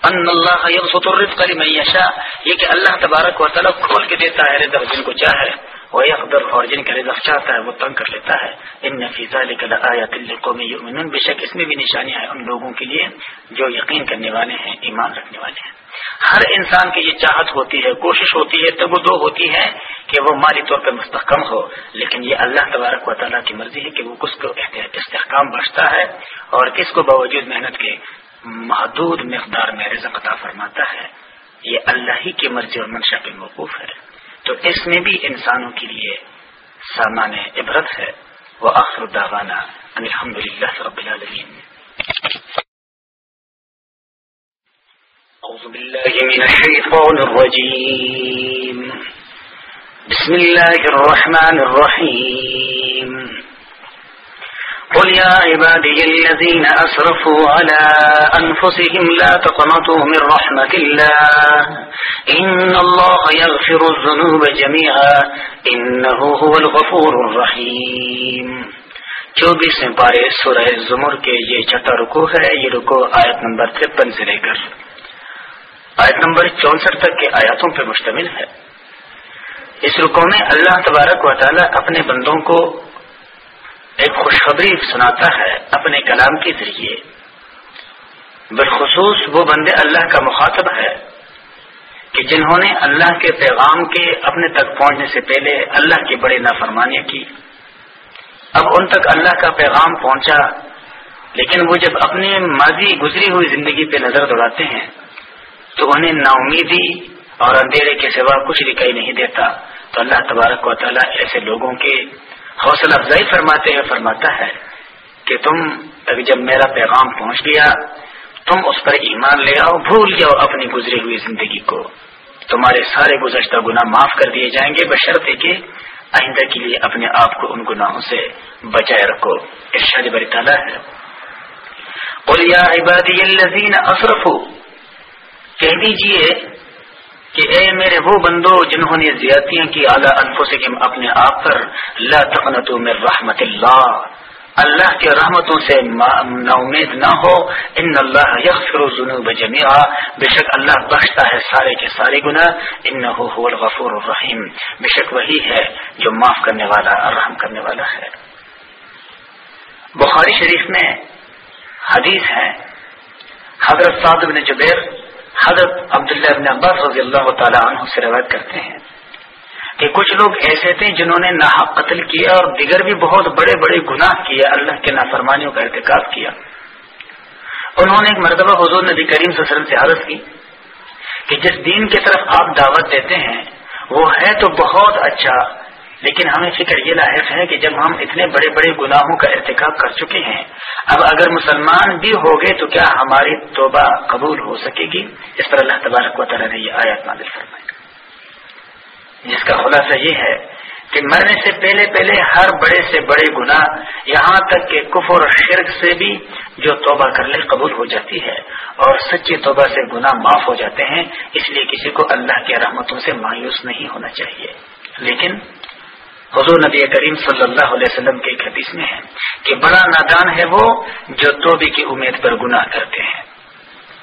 ان اللہ یبسط الرزق لمن یشاء، یہ کہ اللہ تبارک و تعالی کھول کے دیتا ہے رزق جن کو چاہے وہ یقدر اور جن کا رزق چاہتا ہے وہ تنگ کر لیتا ہے۔ ان فی ذلک لآیات لقوم یؤمنون، بے شک اس میں بھی نشانیاں ہیں ان لوگوں کے لیے جو یقین کرنے والے ہیں، ایمان رکھنے والے ہیں۔ ہر انسان کی یہ چاہت ہوتی ہے، کوشش ہوتی ہے تب دو ہوتی ہے کہ وہ مالی طور پر مستحکم ہو، لیکن یہ اللہ تبارک و تعالیٰ کی مرضی ہے کہ وہ کس کو استحکام بچتا ہے اور کس کو باوجود محنت کے محدود مقدار میں رزق عطا فرماتا ہے۔ یہ اللہ ہی کی مرضی اور منشا پہ موقوف ہے۔ تو اس میں بھی انسانوں کے لیے سامان عبرت ہے۔ وہ آخر داوانہ الحمد للہ رب العالمین۔ أعوذ بالله من الشيطان الرجيم بسم الله الرحمن الرحيم. قل يا عبادي الذين أسرفوا على أنفسهم لا تقنطوا من رحمة الله. إن الله يغفر الذنوب جميعا. إنه هو الغفور الرحيم. چوبیس پارے سورہ زمر کے یہ چھٹا رکو ہے، یہ رکو آیت نمبر ترپن سے لے کر۔ آیت نمبر چونسٹھ تک کے آیاتوں پر مشتمل ہے۔ اس رکو میں اللہ تبارک و تعالی اپنے بندوں کو ایک خوشخبری سناتا ہے اپنے کلام کے ذریعے۔ بالخصوص وہ بندے اللہ کا مخاطب ہے کہ جنہوں نے اللہ کے پیغام کے اپنے تک پہنچنے سے پہلے اللہ کی بڑی نافرمانیاں کی۔ اب ان تک اللہ کا پیغام پہنچا، لیکن وہ جب اپنی ماضی گزری ہوئی زندگی پہ نظر دوڑاتے ہیں، تو انہیں نا امیدی اور اندھیرے کے سوا کچھ دکھائی نہیں دیتا۔ تو اللہ تبارک و تعالیٰ ایسے لوگوں کے حوصلہ افزائی فرماتے ہیں فرماتا ہے کہ تم ابھی جب میرا پیغام پہنچ گیا، تم اس پر ایمان لے آؤ، بھول جاؤ اپنی گزری ہوئی زندگی کو۔ تمہارے سارے گزشتہ گناہ معاف کر دیے جائیں گے بشرطے کہ آئندہ کے لیے اپنے آپ کو ان گناہوں سے بچائے رکھو۔ ارشاد بری تعالیٰ ہے۔ عبادی الذین کہہ دیجیے کہ اے میرے وہ بندو جنہوں نے زیادتیاں کی اعلیٰ انفسکم اپنے آپ پر، لا تقنطوا من رحمت اللہ۔ اللہ کے رحمتوں سے نا امید نہ ہو۔ ان اللہ یغفر الذنوب جميعا بے شک اللہ بخشتا ہے سارے کے سارے گناہ۔ انه هو الغفور الرحیم۔ بے شک وہی ہے جو معاف کرنے والا، رحم کرنے والا ہے۔ بخاری شریف میں حدیث ہے، حضرت سعد بن جبیر حضرت عبداللہ ابن عباس رضی اللہ تعالی عنہ سے روایت کرتے ہیں کہ کچھ لوگ ایسے تھے جنہوں نے ناحق قتل کیا اور دیگر بھی بہت بڑے بڑے گناہ کیا اللہ کے نافرمانیوں کا ارتکاب کیا۔ انہوں نے ایک مرتبہ حضور نبی کریم صلی اللہ علیہ وسلم سے عرض کی کہ جس دین کی طرف آپ دعوت دیتے ہیں، وہ ہے تو بہت اچھا لیکن ہمیں فکر یہ لاحق ہے کہ جب ہم اتنے بڑے بڑے گناہوں کا ارتکاب کر چکے ہیں، اب اگر مسلمان بھی ہو گئے تو کیا ہماری توبہ قبول ہو سکے گی؟ اس پر اللہ تبارک و تعالیٰ نے یہ آیات نازل فرمائی۔ جس کا خلاصہ یہ ہے کہ مرنے سے پہلے پہلے ہر بڑے سے بڑے گناہ یہاں تک کہ کفر اور شرک سے بھی جو توبہ کر لے قبول ہو جاتی ہے اور سچی توبہ سے گناہ معاف ہو جاتے ہیں، اس لیے کسی کو اللہ کی رحمتوں سے مایوس نہیں ہونا چاہیے۔ لیکن حضور نبی کریم صلی اللہ علیہ وسلم کے ایک حدیث میں ہے کہ بڑا نادان ہے وہ جو توبے کی امید پر گناہ کرتے ہیں۔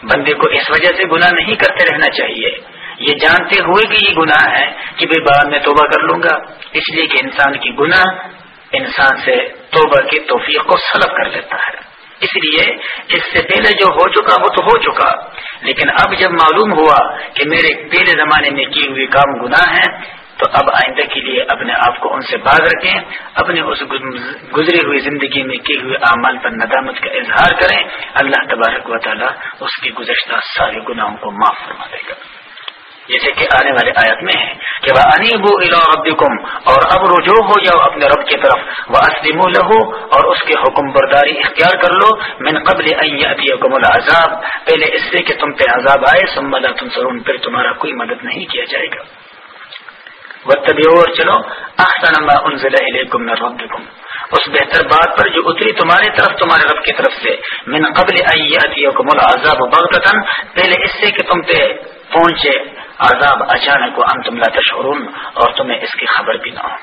بندے کو اس وجہ سے گناہ نہیں کرتے رہنا چاہیے۔ یہ جانتے ہوئے کہ یہ گناہ ہے کہ بھائی بعد میں توبہ کر لوں گا۔ اس لیے کہ انسان کی گناہ انسان سے توبہ کی توفیق کو سلب کر لیتا ہے۔ اس لیے اس سے پہلے جو ہو چکا وہ تو ہو چکا۔ لیکن اب جب معلوم ہوا کہ میرے پہلے زمانے میں کی ہوئی کام گناہ ہے تو اب آئندہ کے لیے اپنے آپ کو ان سے باز رکھیں اپنے اس گزری ہوئی زندگی میں کیے ہوئے اعمال پر ندامت کا اظہار کریں۔ اللہ تبارک و تعالیٰ اس کی گزشتہ سارے گناہوں کو معاف فرما دے گا۔ جیسے کہ آنے والے آیت میں ہے کہ وہ انیبو ربکم اور اب رجوع ہو جاؤ اپنے رب کی طرف۔ وہ اسلم لہو اور اس کے حکم برداری اختیار کر لو۔ من قبل یاتیکم العذاب۔ پہلے اس سے کہ تم پہ عذاب آئے، ثم لا تنصرون۔ پھر تمہارا کوئی مدد نہیں کیا جائے گا۔ واتبعوا اور چلو احسن ما انزل الیکم من ربکم اس بہتر بات پر جو اتری تمہارے طرف، تمہارے رب کی طرف سے. من قبل ایاتیکم العذاب بغتتا پہلے اس سے کہ تم پہ پہنچے. عذاب اچانک ان تم لا تشعرون. اور تمہیں اس کی خبر بھی نہ ہو.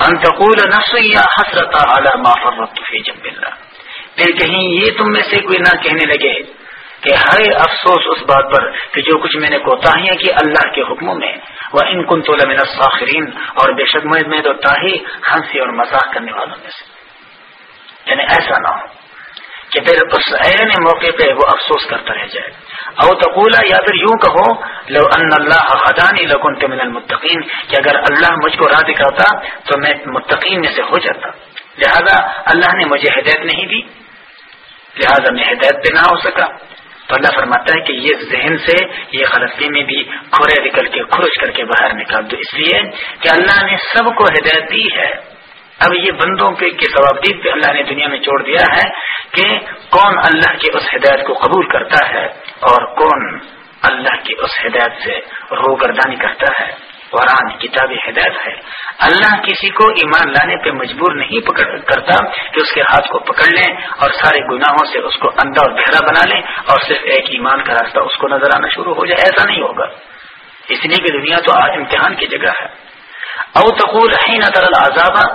ان تقول نفس یا حسرت على ما فرطت في جنب الله. پھر کہیں یہ تم میں سے کوئی نہ کہنے لگے کہ ہر افسوس اس بات پر کہ جو کچھ میں نے کوتاہیاں کی اللہ کے حکموں میں وہ ان کن تو لمن الساخرین اور بے شک میں تو تاہی، ہنسی اور مذاق کرنے والوں میں سے۔ یعنی ایسا نہ ہو کہ پھر اس عین موقع پہ وہ افسوس کرتا رہ جائے۔ او تقولا، یا پھر یوں کہو، لو ان اللہ حدانی لکن من المتقین، کہ اگر اللہ مجھ کو راہ دکھاتا تو میں متقین میں سے ہو جاتا۔ لہذا اللہ نے مجھے ہدایت نہیں دی۔ لہذا میں ہدایت پہ نہ ہو سکا۔ تو اللہ فرماتا ہے کہ یہ ذہن سے، یہ غلطی میں بھی کھورے نکل کے کھرچ کر کے باہر نکال دو۔ اس لیے کہ اللہ نے سب کو ہدایت دی ہے۔ اب یہ بندوں کے ثوابدید پہ اللہ نے دنیا میں چھوڑ دیا ہے کہ کون اللہ کی اس ہدایت کو قبول کرتا ہے اور کون اللہ کی اس ہدایت سے روگردانی کرتا ہے۔ قرآن، کتاب ہدایت ہے۔ اللہ کسی کو ایمان لانے پہ مجبور نہیں پکڑ کرتا کہ اس کے ہاتھ کو پکڑ لیں اور سارے گناہوں سے اس کو اندھا اور بہرا بنا لیں اور صرف ایک ایمان کا راستہ اس کو نظر آنا شروع ہو جائے۔ ایسا نہیں ہوگا۔ اس لیے کہ دنیا تو امتحان کی جگہ ہے۔ او تقول حین تر العذاب،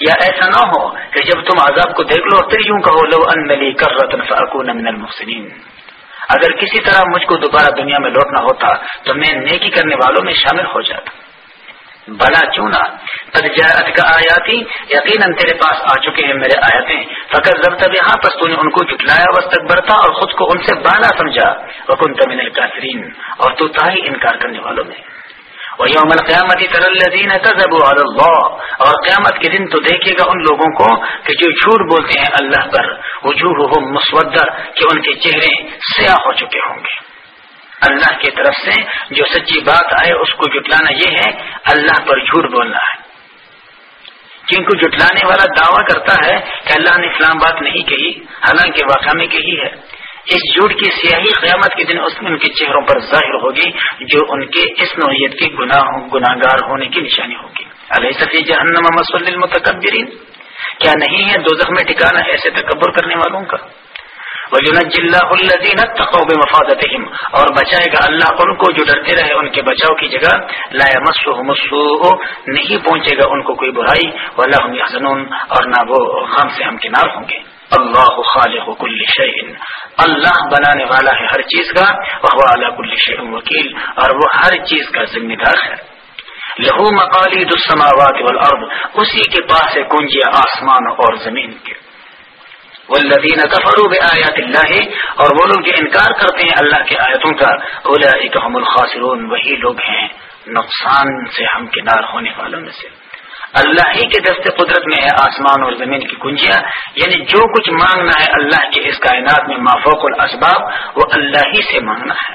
یا ایسا نہ ہو کہ جب تم عذاب کو دیکھ لو پھر یوں کہو، لو ان ملی کر رتن فاکون من المحسنین۔ اگر کسی طرح مجھ کو دوبارہ دنیا میں لوٹنا ہوتا تو میں نیکی کرنے والوں میں شامل ہو جاتا۔ بلا چونا تجارت کا آیاتی، یقیناً تیرے پاس آ چکے ہیں میرے آیاتیں فقط ضبط یہاں پس تو نے ان کو جٹلایا وس تک برتا اور خود کو ان سے بالا سمجھا۔ وکن تمن الکافرین، اور تو تھا ہی انکار کرنے والوں میں۔ یوم القیامت ترلزین تذب اللہ اور قیامت کے دن تو دیکھے گا ان لوگوں کو کہ جو جھوٹ بولتے ہیں اللہ پر وجوہ مسودہ کہ ان کے چہرے سیاہ ہو چکے ہوں گے۔ اللہ کی طرف سے جو سچی بات آئے، اس کو جٹلانا یہ ہے، اللہ پر جھوٹ بولنا ہے۔ کیونکہ جٹلانے والا دعویٰ کرتا ہے کہ اللہ نے اسلام بات نہیں کہی، حالانکہ واقع میں کہی ہے۔ اس جھوٹ کی سیاہی قیامت کے دن اس میں ان کے چہروں پر ظاہر ہوگی جو ان کے اس نوعیت کے گناہ گناہ گار ہونے کی نشانی ہوگی۔ علیہ صفی جہنم مسل المتکبرین کیا نہیں ہے دو میں ٹھکانا ایسے تکبر کرنے والوں کا؟ الدین تقوب مفادت اور بچائے گا اللہ ان کو جو ڈرتے رہے ان کے بچاؤ کی جگہ۔ لا مسو مسو نہیں پہنچے گا ان کو کوئی برائی۔ اللہ اور نہ وہ غم سے ہم کنار ہوں گے۔ اللہ خالق کل شعین اللہ بنانے والا ہے ہر چیز کا وہ اللہ کل شعین وکیل، اور وہ ہر چیز کا ذمہ دار ہے۔ لہو مقالی دسماوات والارض، اسی کے پاس ہے کنجیا آسمان اور زمین کے۔ والذین کفروا بآیات اللہ، اور وہ لوگ جو انکار کرتے ہیں اللہ کے آیتوں کا اولئک هم الخاسرون، وہی لوگ ہیں نقصان سے ہم کنار ہونے والوں میں سے۔ اللہ ہی کے دست قدرت میں ہے، آسمان اور زمین کی کنجیاں۔ یعنی جو کچھ مانگنا ہے اللہ کے اس کائنات میں مافوق الاسباب، وہ اللہ ہی سے مانگنا ہے۔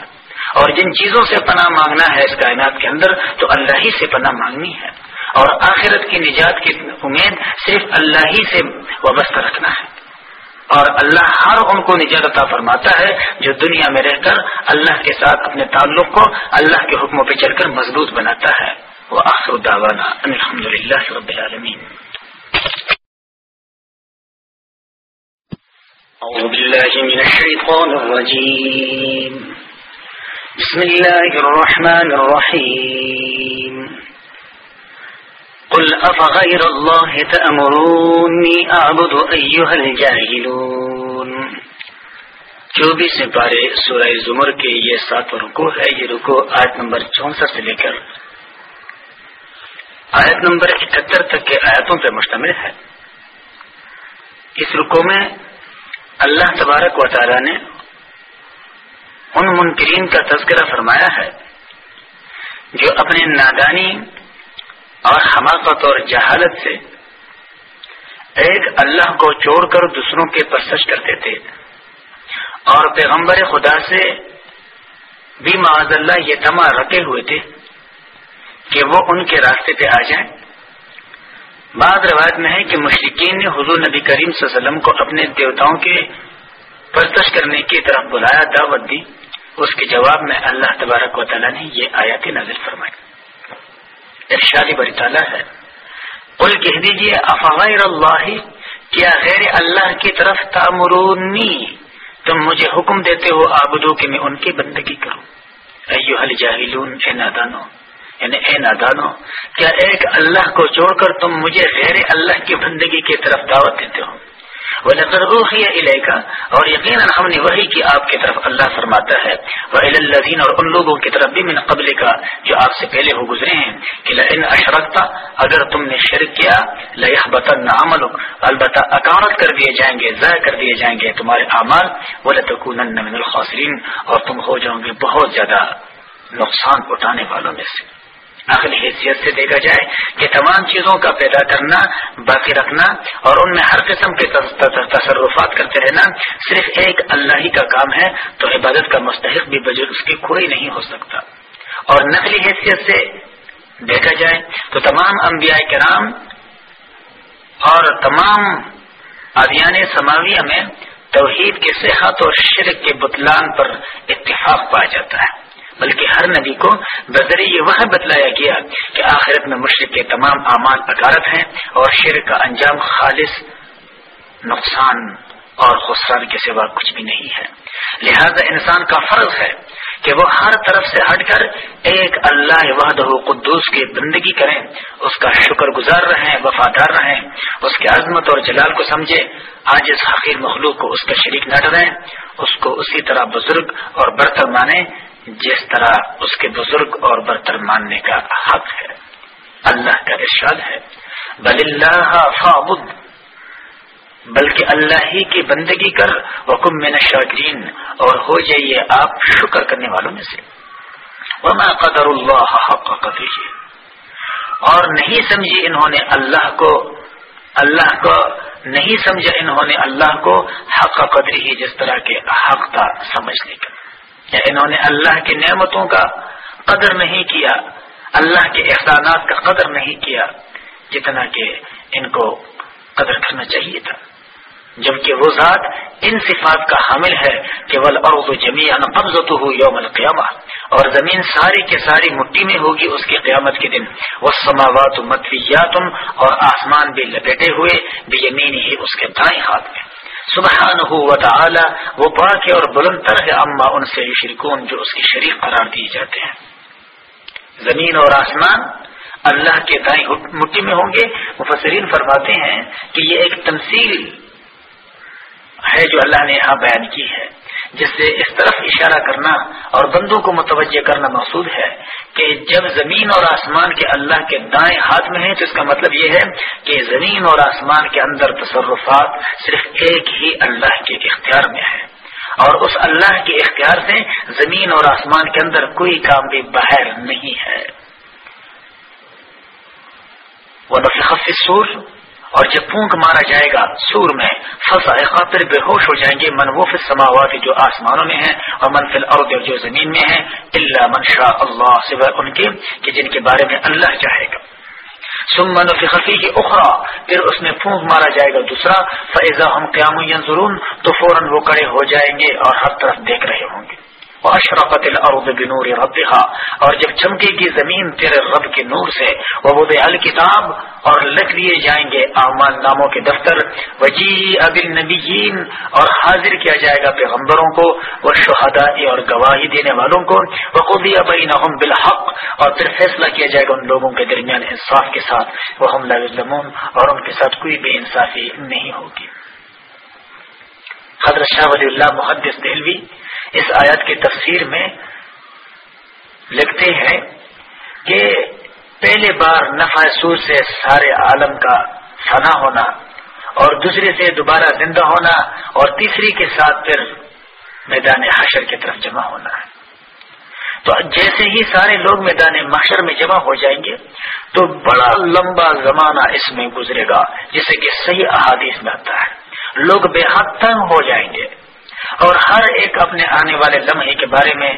اور جن چیزوں سے پناہ مانگنا ہے اس کائنات کے اندر، تو اللہ ہی سے پناہ مانگنی ہے۔ اور آخرت کی نجات کی امید صرف اللہ ہی سے وابستہ رکھنا ہے۔ اور اللہ ہر ان کو نجات عطا فرماتا ہے، جو دنیا میں رہ کر اللہ کے ساتھ اپنے تعلق کو، اللہ کے حکموں پہ چل کر مضبوط بناتا ہے۔ وآخر دعوانا ان الحمد للہ رب العالمین أعوذ بالله من الشيطان الرجيم. بسم الله الرحمن الرحيم. قل أفغير الله تأمروني أعبد أيها الجاهلون. چوبیس پارے سورہ زمر کے یہ سات رکو ہے یہ رکو آیت نمبر چونسٹھ سے لے کر آیت نمبر اکہتر تک کے آیتوں پر مشتمل ہے۔ اس رکو میں اللہ تبارک و تعالی نے ان منکرین کا تذکرہ فرمایا ہے، جو اپنے نادانی اور حماقت اور جہالت سے ایک اللہ کو چھوڑ کر دوسروں کے پرسش کرتے تھے اور پیغمبر خدا سے بھی معاذ اللہ یہ تما رکھے ہوئے تھے۔ کہ وہ ان کے راستے پہ آ جائیں۔ بعض روایت میں ہے کہ مشرقین نے حضور نبی کریم صلی اللہ علیہ وسلم کو اپنے دیوتاؤں کے پرتش کرنے کی طرف بلایا، دعوت دی۔ اس کے جواب میں اللہ تبارک و تعالیٰ نے یہ آیات نظر فرمائی۔ ارشادی بری تعالیٰ ہے۔ قل کہہ دیجیے افغیر اللہ، کیا غیر اللہ کی طرف تامرونی؟ تم مجھے حکم دیتے ہو، آبدو، کہ میں ان کی بندگی کروں۔ ایو حل جاہلون، اے نادانو یعنی اے نادانو، کیا ایک اللہ کو چھوڑ کر تم مجھے غیر اللہ کی بندگی کی طرف دعوت دیتے ہو؟ وہ نظر کا اور یقیناً ہم نے وہی کی آپ کی طرف اللہ فرماتا ہے۔ وہ الزین اور ان لوگوں کی طرف بھی من قبل کا جو آپ سے پہلے ہو گزرے ہیں، کہ اشرکتا اگر تم نے شرک کیا لہ بطن عمل البتہ اکارت کر دیے جائیں گے، ضائع کر دیے جائیں گے تمہارے اعمال۔ وہ لتکون من الخاسرین اور تم ہو جاؤ گے بہت زیادہ نقصان اٹھانے والوں میں سے۔ اگلی حیثیت سے دیکھا جائے کہ تمام چیزوں کا پیدا کرنا، باقی رکھنا اور ان میں ہر قسم کے تصرفات کرتے رہنا صرف ایک اللہ ہی کا کام ہے، تو عبادت کا مستحق بھی بجٹ اس کی کوئی نہیں ہو سکتا۔ اور نقلی حیثیت سے دیکھا جائے تو تمام انبیاء کرام اور تمام ادیان سماویہ میں توحید کے صحت اور شرک کے بتلان پر اتفاق پایا جاتا ہے۔ بلکہ ہر نبی کو بذریعہ یہ وہ بتلایا گیا کہ آخرت میں مشرق کے تمام اعمال اکارت ہیں اور شیر کا انجام خالص نقصان اور خسران کے سوا کچھ بھی نہیں ہے۔ لہذا انسان کا فرض ہے کہ وہ ہر طرف سے ہٹ کر ایک اللہ وحدہ قدوس کی بندگی کریں، اس کا شکر گزار رہیں، وفادار رہیں، اس کی عظمت اور جلال کو سمجھے، آج اس حقیر مخلوق کو اس کا شریک نہ ڈریں اس کو اسی طرح بزرگ اور برتر مانیں جس طرح اس کے بزرگ اور برتر ماننے کا حق ہے۔ اللہ کا ارشاد ہے، بل اللہ فعبد بلکہ اللہ ہی کی بندگی کر حکم میں نشاکرین اور ہو جائیے آپ شکر کرنے والوں میں سے۔ وما قدر اللہ حق قدر اور نہیں سمجھی انہوں نے اللہ کو اللہ کو نہیں سمجھا انہوں نے اللہ کو حق قدر ہی جس طرح کے حق کا سمجھنے کا۔ انہوں نے اللہ کی نعمتوں کا قدر نہیں کیا، اللہ کے احسانات کا قدر نہیں کیا جتنا کہ ان کو قدر کرنا چاہیے تھا۔ جبکہ وہ ذات ان صفات کا حامل ہے کہ ول اور جمی قبض ہو یوم القیامہ، اور زمین ساری کے ساری مٹی میں ہوگی اس کی قیامت کے دن۔ وہ سماوات متویات اور آسمان بھی لپیٹے ہوئے بھی یمین ہی اس کے دائیں ہاتھ میں۔ سبحانہ و تعالی، وہ پاک اور بلند تر ہے، اما ان سے شرکون جو اس کے شریک قرار دیے جاتے ہیں۔ زمین اور آسمان اللہ کے دائیں مٹی میں ہوں گے۔ مفسرین فرماتے ہیں کہ یہ ایک تمثیل ہے جو اللہ نے یہاں بیان کی ہے۔ جس سے اس طرف اشارہ کرنا اور بندوں کو متوجہ کرنا مقصود ہے کہ جب زمین اور آسمان کے اللہ کے دائیں ہاتھ میں ہیں تو اس کا مطلب یہ ہے کہ زمین اور آسمان کے اندر تصرفات صرف ایک ہی اللہ کے اختیار میں ہے اور اس اللہ کے اختیار سے زمین اور آسمان کے اندر کوئی کام بھی باہر نہیں ہے۔ وہ نفخ سور اور جب پونک مارا جائے گا سور میں فسا خاطر بے ہوش ہو جائیں گے منوف سماوات جو آسمانوں میں ہیں اور منفل اور جو زمین میں ہیں اللہ منشا اللہ، سوائے ان کے کہ جن کے بارے میں اللہ چاہے گا۔ سم خفی کی اخرا پھر اس میں پھونک مارا جائے گا دوسرا فیضا ہم قیام ضرور تو فوراً وہ کڑے ہو جائیں گے اور ہر طرف دیکھ رہے ہوں گے۔ اشرقت الارض بنور ربها، اور جب چمکے گی زمین تیرے رب کے نور سے وہ الکتاب اور لکھ دیے جائیں گے اعمال ناموں کے دفتر وجی اب النبیین اور حاضر کیا جائے گا پیغمبروں کو وہ شہدا اور گواہی دینے والوں کو وقوبی بینہم بالحق، اور پھر فیصلہ کیا جائے گا ان لوگوں کے درمیان انصاف کے ساتھ وہ ہم لمون اور ان کے ساتھ کوئی بے انصافی نہیں ہوگی۔ حضرت شاہ ولی اللہ محدث دہلوی اس آیت کی تفسیر میں لکھتے ہیں کہ پہلے بار نفع سور سے سارے عالم کا فنا ہونا اور دوسرے سے دوبارہ زندہ ہونا اور تیسری کے ساتھ پھر میدان حشر کی طرف جمع ہونا۔ ہے تو جیسے ہی سارے لوگ میدان محشر میں جمع ہو جائیں گے، تو بڑا لمبا زمانہ اس میں گزرے گا جسے کہ صحیح احادیث میں آتا ہے۔ لوگ بے حد تنگ ہو جائیں گے۔ اور ہر ایک اپنے آنے والے لمحے کے بارے میں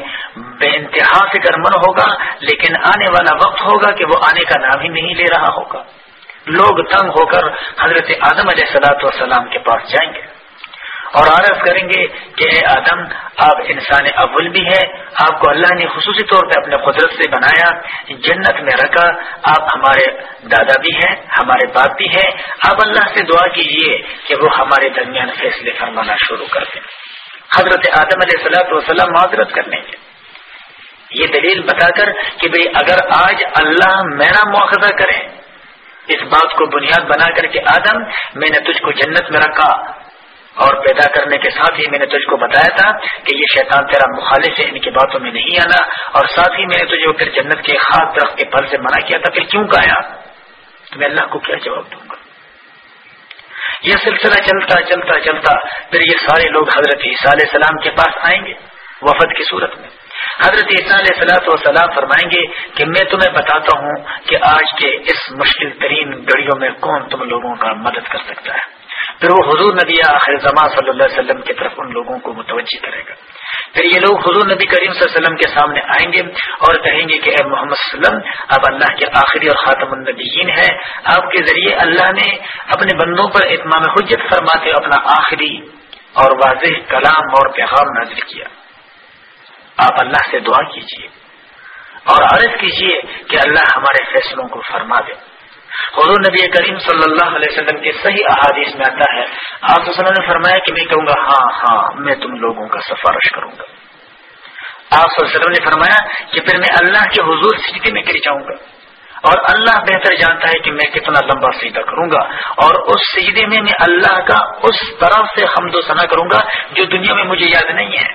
بے انتہا فکر من ہوگا، لیکن آنے والا وقت ہوگا کہ وہ آنے کا نام ہی نہیں لے رہا ہوگا۔ لوگ تنگ ہو کر حضرت آدم علیہ سلاۃ والسلام کے پاس جائیں گے اور عرض کریں گے کہ اے آدم، آپ انسان اول بھی ہے آپ کو اللہ نے خصوصی طور پہ اپنے قدرت سے بنایا، جنت میں رکھا، آپ ہمارے دادا بھی ہیں، ہمارے باپ بھی ہیں۔ آپ اللہ سے دعا کیجیے کہ وہ ہمارے درمیان فیصلے فرمانا شروع کر دیں۔ حضرت آدم علیہ السلاۃ وسلم معذرت کرنے کے یہ دلیل بتا کر کہ بھئی اگر آج اللہ میرا مواخذہ کرے، اس بات کو بنیاد بنا کر کہ آدم، میں نے تجھ کو جنت میں رکھا۔ اور پیدا کرنے کے ساتھ ہی میں نے تجھ کو بتایا تھا کہ یہ شیطان تیرا مخالف ہے، ان کی باتوں میں نہیں آنا۔ اور ساتھ ہی میں نے تجھے پھر جنت کے خاص درخت کے پھل سے منع کیا تھا، پھر کیوں کہا تو میں اللہ کو کیا جواب دوں؟ یہ سلسلہ چلتا چلتا چلتا پھر یہ سارے لوگ حضرت عیسیٰ علیہ السلام کے پاس آئیں گے وفد کی صورت میں۔ حضرت عیسیٰ علیہ سلاۃ وسلام فرمائیں گے کہ میں تمہیں بتاتا ہوں کہ آج کے اس مشکل ترین گھڑیوں میں کون تم لوگوں کا مدد کر سکتا ہے۔ پھر وہ حضور نبی آخر زمان صلی اللہ علیہ وسلم کی طرف ان لوگوں کو متوجہ کرے گا۔ پھر یہ لوگ حضور نبی کریم صلی اللہ علیہ وسلم کے سامنے آئیں گے اور کہیں گے کہ اے محمد صلی اللہ علیہ وسلم، اب اللہ کے آخری اور خاتم النبیین ہے آپ کے ذریعے اللہ نے اپنے بندوں پر اتمام حجت فرماتے اپنا آخری اور واضح کلام اور پیغام نازل کیا۔ آپ اللہ سے دعا کیجیے اور عرض کیجیے کہ اللہ ہمارے فیصلوں کو فرما دے۔ حضور نبی کریم صلی اللہ علیہ وسلم کے صحیح احادیث میں آتا ہے۔ آپ نے فرمایا کہ میں کہوں گا ہاں ہاں میں تم لوگوں کا سفارش کروں گا۔ آپ صلی اللہ علیہ وسلم نے فرمایا کہ پھر میں اللہ کے حضور سجدے میں گر جاؤں گا۔ اور اللہ بہتر جانتا ہے کہ میں کتنا لمبا سجدہ کروں گا۔ اور اس سجدے میں میں اللہ کا اس طرف سے حمد و ثنا کروں گا جو دنیا میں مجھے یاد نہیں ہے۔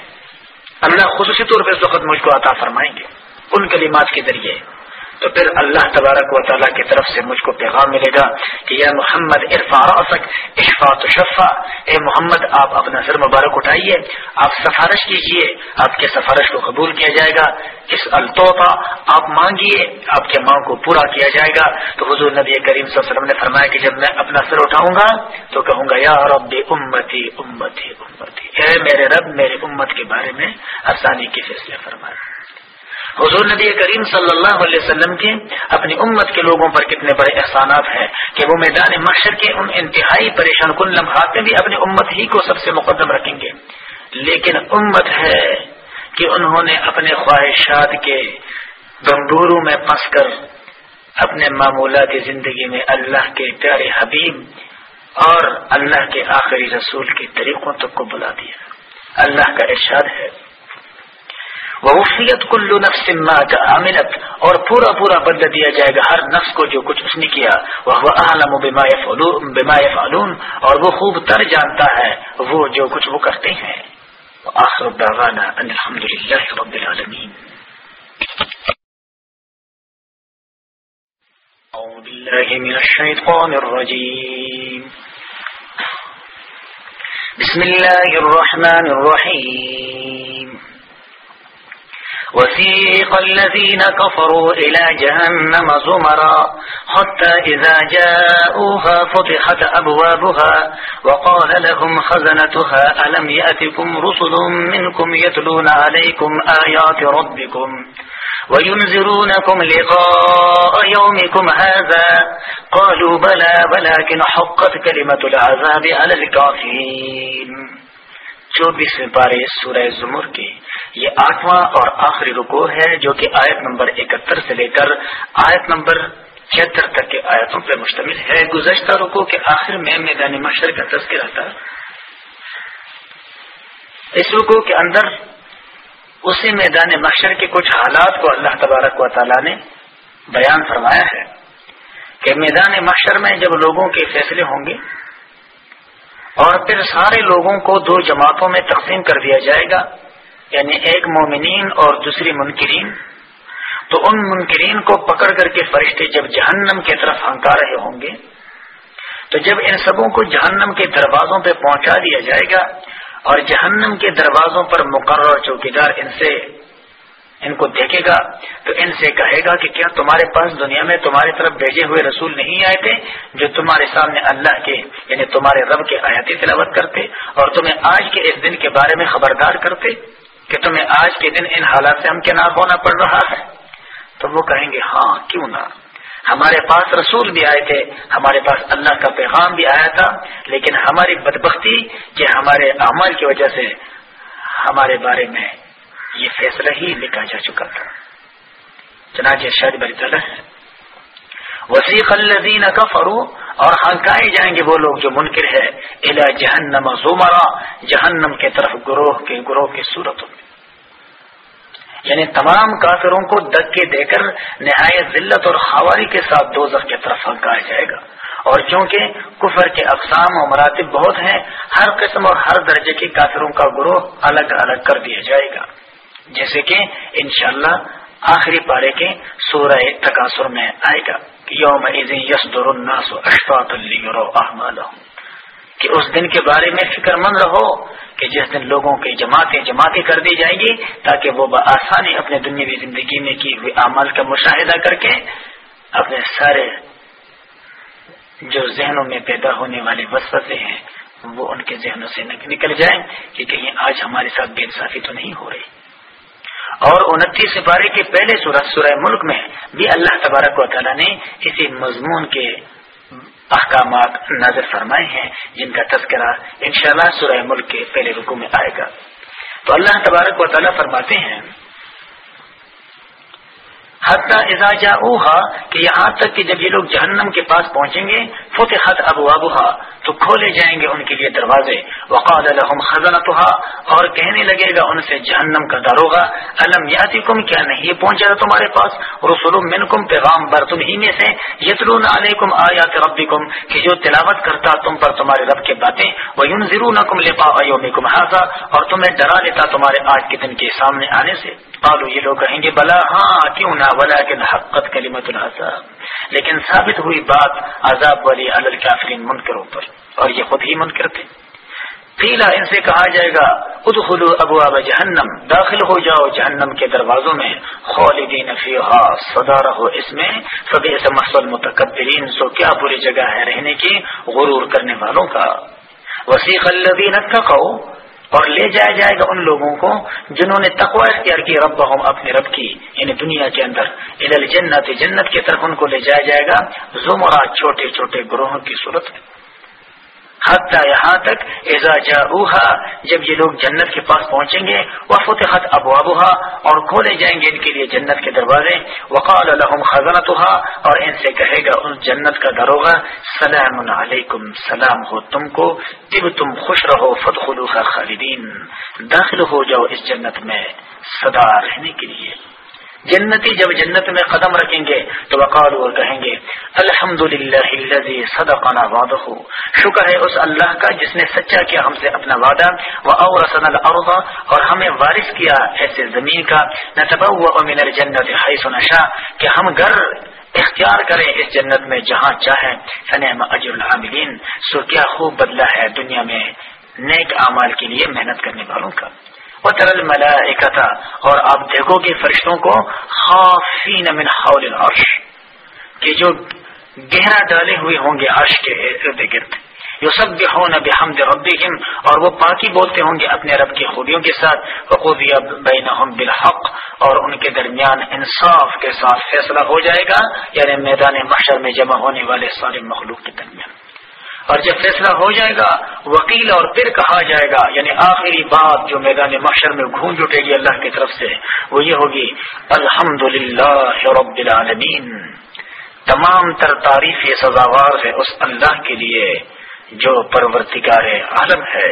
اللہ خصوصی طور پہ اس وقت مجھ کو عطا فرمائیں گے۔ ان کلمات کے ذریعے۔ تو پھر اللہ تبارک و تعالیٰ کی طرف سے مجھ کو پیغام ملے گا کہ یا محمد عرفا راسک اشفا تو شفا اے محمد، آپ اپنا سر مبارک اٹھائیے، آپ سفارش کیجیے آپ کے سفارش کو قبول کیا جائے گا۔ اس الطوفہ آپ مانگیے، آپ کے ماں کو پورا کیا جائے گا۔ تو حضور نبی کریم صلی اللہ علیہ وسلم نے فرمایا کہ جب میں اپنا سر اٹھاؤں گا تو کہوں گا، یا رب امتی امتی امتی۔ اے میرے رب، میرے امت کے بارے میں آسانی کی فیصلے فرمایا حضور نبی کریم صلی اللہ علیہ وسلم کے اپنی امت کے لوگوں پر کتنے بڑے احسانات ہیں کہ وہ میدان معاشر کے ان انتہائی پریشان کن لمحات میں بھی اپنی امت ہی کو سب سے مقدم رکھیں گے۔ لیکن امت ہے کہ انہوں نے اپنے خواہشات کے گمبوروں میں پھنس کر اپنے معمولاتی زندگی میں اللہ کے پیارے حبیب اور اللہ کے آخری رسول کے طریقوں تک کو بلا دیا۔ اللہ کا ارشاد ہے وفیت کلو نفس عملت اور پورا پورا بدل دیا جائے گا ہر نفس کو جو کچھ اس نے کیا۔ وہ عالم بما فعلون اور وہ خوب تر جانتا ہے وہ جو کچھ وہ کرتے ہیں۔ آخر دعوانا ان الحمد للہ رب العالمین۔ أعوذ بالله من الشيطان الرجيم بسم الله الرحمن الرحيم وسيق الذين كفروا إلى جهنم زمرا حتى إذا جاءوها فتحت أبوابها وقال لهم خزنتها، ألم يأتكم رسل منكم يتلون عليكم آيات ربكم وينزرونكم لقاء يومكم هذا؟ قالوا بلى، ولكن حقت كلمة العذاب على الكافرين. چوبیس پارے سورہ زمر کی یہ آٹھواں اور آخری رکو ہے جو کہ آیت نمبر اکہتر سے لے کر آیت نمبر چھہتر تک کے آیتوں پر مشتمل ہے۔ گزشتہ رکو کے آخر میں میدان مشر کا تذکرہ تھا۔ اس رکو کے اندر اسی میدان محشر کے کچھ حالات کو اللہ تبارک و تعالی نے بیان فرمایا ہے کہ میدان محشر میں جب لوگوں کے فیصلے ہوں گے اور پھر سارے لوگوں کو دو جماعتوں میں تقسیم کر دیا جائے گا یعنی ایک مومنین اور دوسری منکرین۔ تو ان منکرین کو پکڑ کر کے فرشتے جب جہنم کی طرف ہنکا رہے ہوں گے، تو جب ان سبوں کو جہنم کے دروازوں پہ پہنچا دیا جائے گا اور جہنم کے دروازوں پر مقرر چوکیدار ان سے ان کو دیکھے گا تو ان سے کہے گا کہ کیا تمہارے پاس دنیا میں تمہاری طرف بھیجے ہوئے رسول نہیں آئے تھے جو تمہارے سامنے اللہ کے یعنی تمہارے رب کے آیاتی تلاوت کرتے اور تمہیں آج کے اس دن کے بارے میں خبردار کرتے کہ تمہیں آج کے دن ان حالات سے ہم کنار ہونا پڑ رہا ہے۔ تو وہ کہیں گے ہاں کیوں نہ؟ ہمارے پاس رسول بھی آئے تھے، ہمارے پاس اللہ کا پیغام بھی آیا تھا، لیکن ہماری بدبختی کہ ہمارے عمل کی وجہ سے ہمارے بارے میں یہ فیصلہ ہی لکھا جا چکا تھا۔ چنانچہ شاید بری طرح ہے۔ وسیق الدین کا فرو اور ہنکائے جائیں گے وہ لوگ جو منکر ہے الا جہنم زمرا، جہنم کے طرف گروہ کے گروہ کی صورت میں۔ یعنی تمام کافروں کو دکے دے کر نہایت ذلت اور خواری کے ساتھ دو کی طرف ہنکایا جائے گا۔ اور چونکہ کفر کے اقسام و مراتب بہت ہیں، ہر قسم اور ہر درجے کے کافروں کا گروہ الگ الگ کر دیا جائے گا۔ جیسے کہ انشاءاللہ آخری پارے کے سورہ تقاصر میں آئے گا یوم یس الناس اشفاط احمد کہ اس دن کے بارے میں فکر مند رہو کہ جس دن لوگوں کی جماعتیں جماعتیں کر دی جائیں گی تاکہ وہ بآسانی اپنے دنیاوی زندگی میں کی ہوئی اعمال کا مشاہدہ کر کے اپنے سارے جو ذہنوں میں پیدا ہونے والے وسوسے ہیں وہ ان کے ذہنوں سے نکل جائیں کہ کہیں آج ہمارے ساتھ بے انصافی تو نہیں ہو رہی۔ اور انتیس سپارے کے پہلے سورہ سورہ ملک میں بھی اللہ تبارک و تعالیٰ نے اسی مضمون کے احکامات نظر فرمائے ہیں، جن کا تذکرہ انشاءاللہ سورہ ملک کے پہلے رکو میں آئے گا۔ تو اللہ تبارک و تعالیٰ فرماتے ہیں حتیٰ اعزاجا اوہا کہ یہاں تک کہ جب یہ لوگ جہنم کے پاس پہنچیں گے فتح خط ابو تو کھولے جائیں گے ان کے لیے دروازے۔ وقال لهم خزنتها، اور کہنے لگے گا ان سے، جہنم کا داروغہ الم یاتکم کیا نہیں پہنچا تمہارے پاس؟ رسول منکم، پیغام بر تم ہی میں سے۔ یتلون علیکم آیات ربکم، کہ جو تلاوت کرتا تم پر تمہارے رب کے باتیں۔ وینذرونکم لقاء یومکم هذا، اور تمہیں ڈرا دیتا تمہارے آج کے دن کے سامنے آنے سے۔ قالو یہ لوگ کہیں گے، بلا ہاں کیوں نہ بلا ولیکن حقت کلمت العذاب۔ لیکن ثابت ہوئی بات عذاب والی الکافرین منکروں پر، اور یہ خود ہی منکر تھے۔ پیلا ان سے کہا جائے گا ادخلو ابواب جہنم، داخل ہو جاؤ جہنم کے دروازوں میں، خالدین فیہا، صدا رہو اس میں سبھی محصول متکبرین سو کیا بری جگہ ہے رہنے کی، غرور کرنے والوں کا۔ وسیق الذین اتقوا اور لے جایا جائے گا ان لوگوں کو جنہوں نے تقوی اختیار کی رب اپنے رب کی یعنی دنیا کے اندر۔ جنت جنت کی طرف ان کو لے جایا جائے گا۔ زمرہ چھوٹے چھوٹے گروہوں کی صورت میں۔ حتیٰ یہاں تک ایزا جا جب یہ لوگ جنت کے پاس پہنچیں گے وہ فتحت ابو اور کھولے جائیں گے ان کے لیے جنت کے دروازے. وقال الحم خزانت اور ان سے کہے گا، اس جنت کا دروگا سلام علیکم، سلام ہو تم کو تب تم خوش رہو فتح خالدین، داخل ہو جاؤ اس جنت میں سدا رہنے کے لیے. جنتی جب جنت میں قدم رکھیں گے تو وقال اور کہیں گے الحمد للہ صدقنا وعدہ. شکر ہے اس اللہ کا جس نے سچا کیا ہم سے اپنا وعدہ وہ اور الارض اور ہمیں وارث کیا ایسے زمین کا۔ نتبوء من الجنت حیث نشاء، کہ ہم گھر اختیار کریں اس جنت میں جہاں چاہیں۔ سنعم اجر العاملین سو کیا خوب بدلہ ہے دنیا میں نیک اعمال کے لیے محنت کرنے والوں کا۔ ترل ملا اور آپ دیکھو گے فرشتوں کو خافین من حول العرش، کہ جو گہرا ڈالے ہوئے ہوں گے عرش کے ارد گرد جو سب بحمد ربهم، اور وہ پاکی بولتے ہوں گے اپنے رب کی خوبیوں کے ساتھ بخوبی بینہم بالحق، اور ان کے درمیان انصاف کے ساتھ فیصلہ ہو جائے گا یعنی میدان محشر میں جمع ہونے والے سارے مخلوق کے درمیان۔ اور جب فیصلہ ہو جائے گا، وکیل اور پھر کہا جائے گا یعنی آخری بات جو میدان محشر میں گونج اٹھے گی اللہ کی طرف سے، وہ یہ ہوگی الحمد للہ رب العالمین۔ تمام تر تعریف سزاوار ہے اس اللہ کے لیے جو پرورتگار عالم ہے،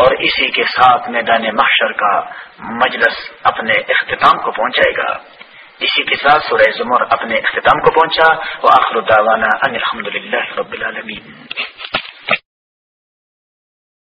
اور اسی کے ساتھ میدان محشر کا مجلس اپنے اختتام کو پہنچائے گا۔ اسی کے ساتھ سورہ زمر اپنے اختتام کو پہنچا وہ آخر ان الحمد للہ رب العالمین۔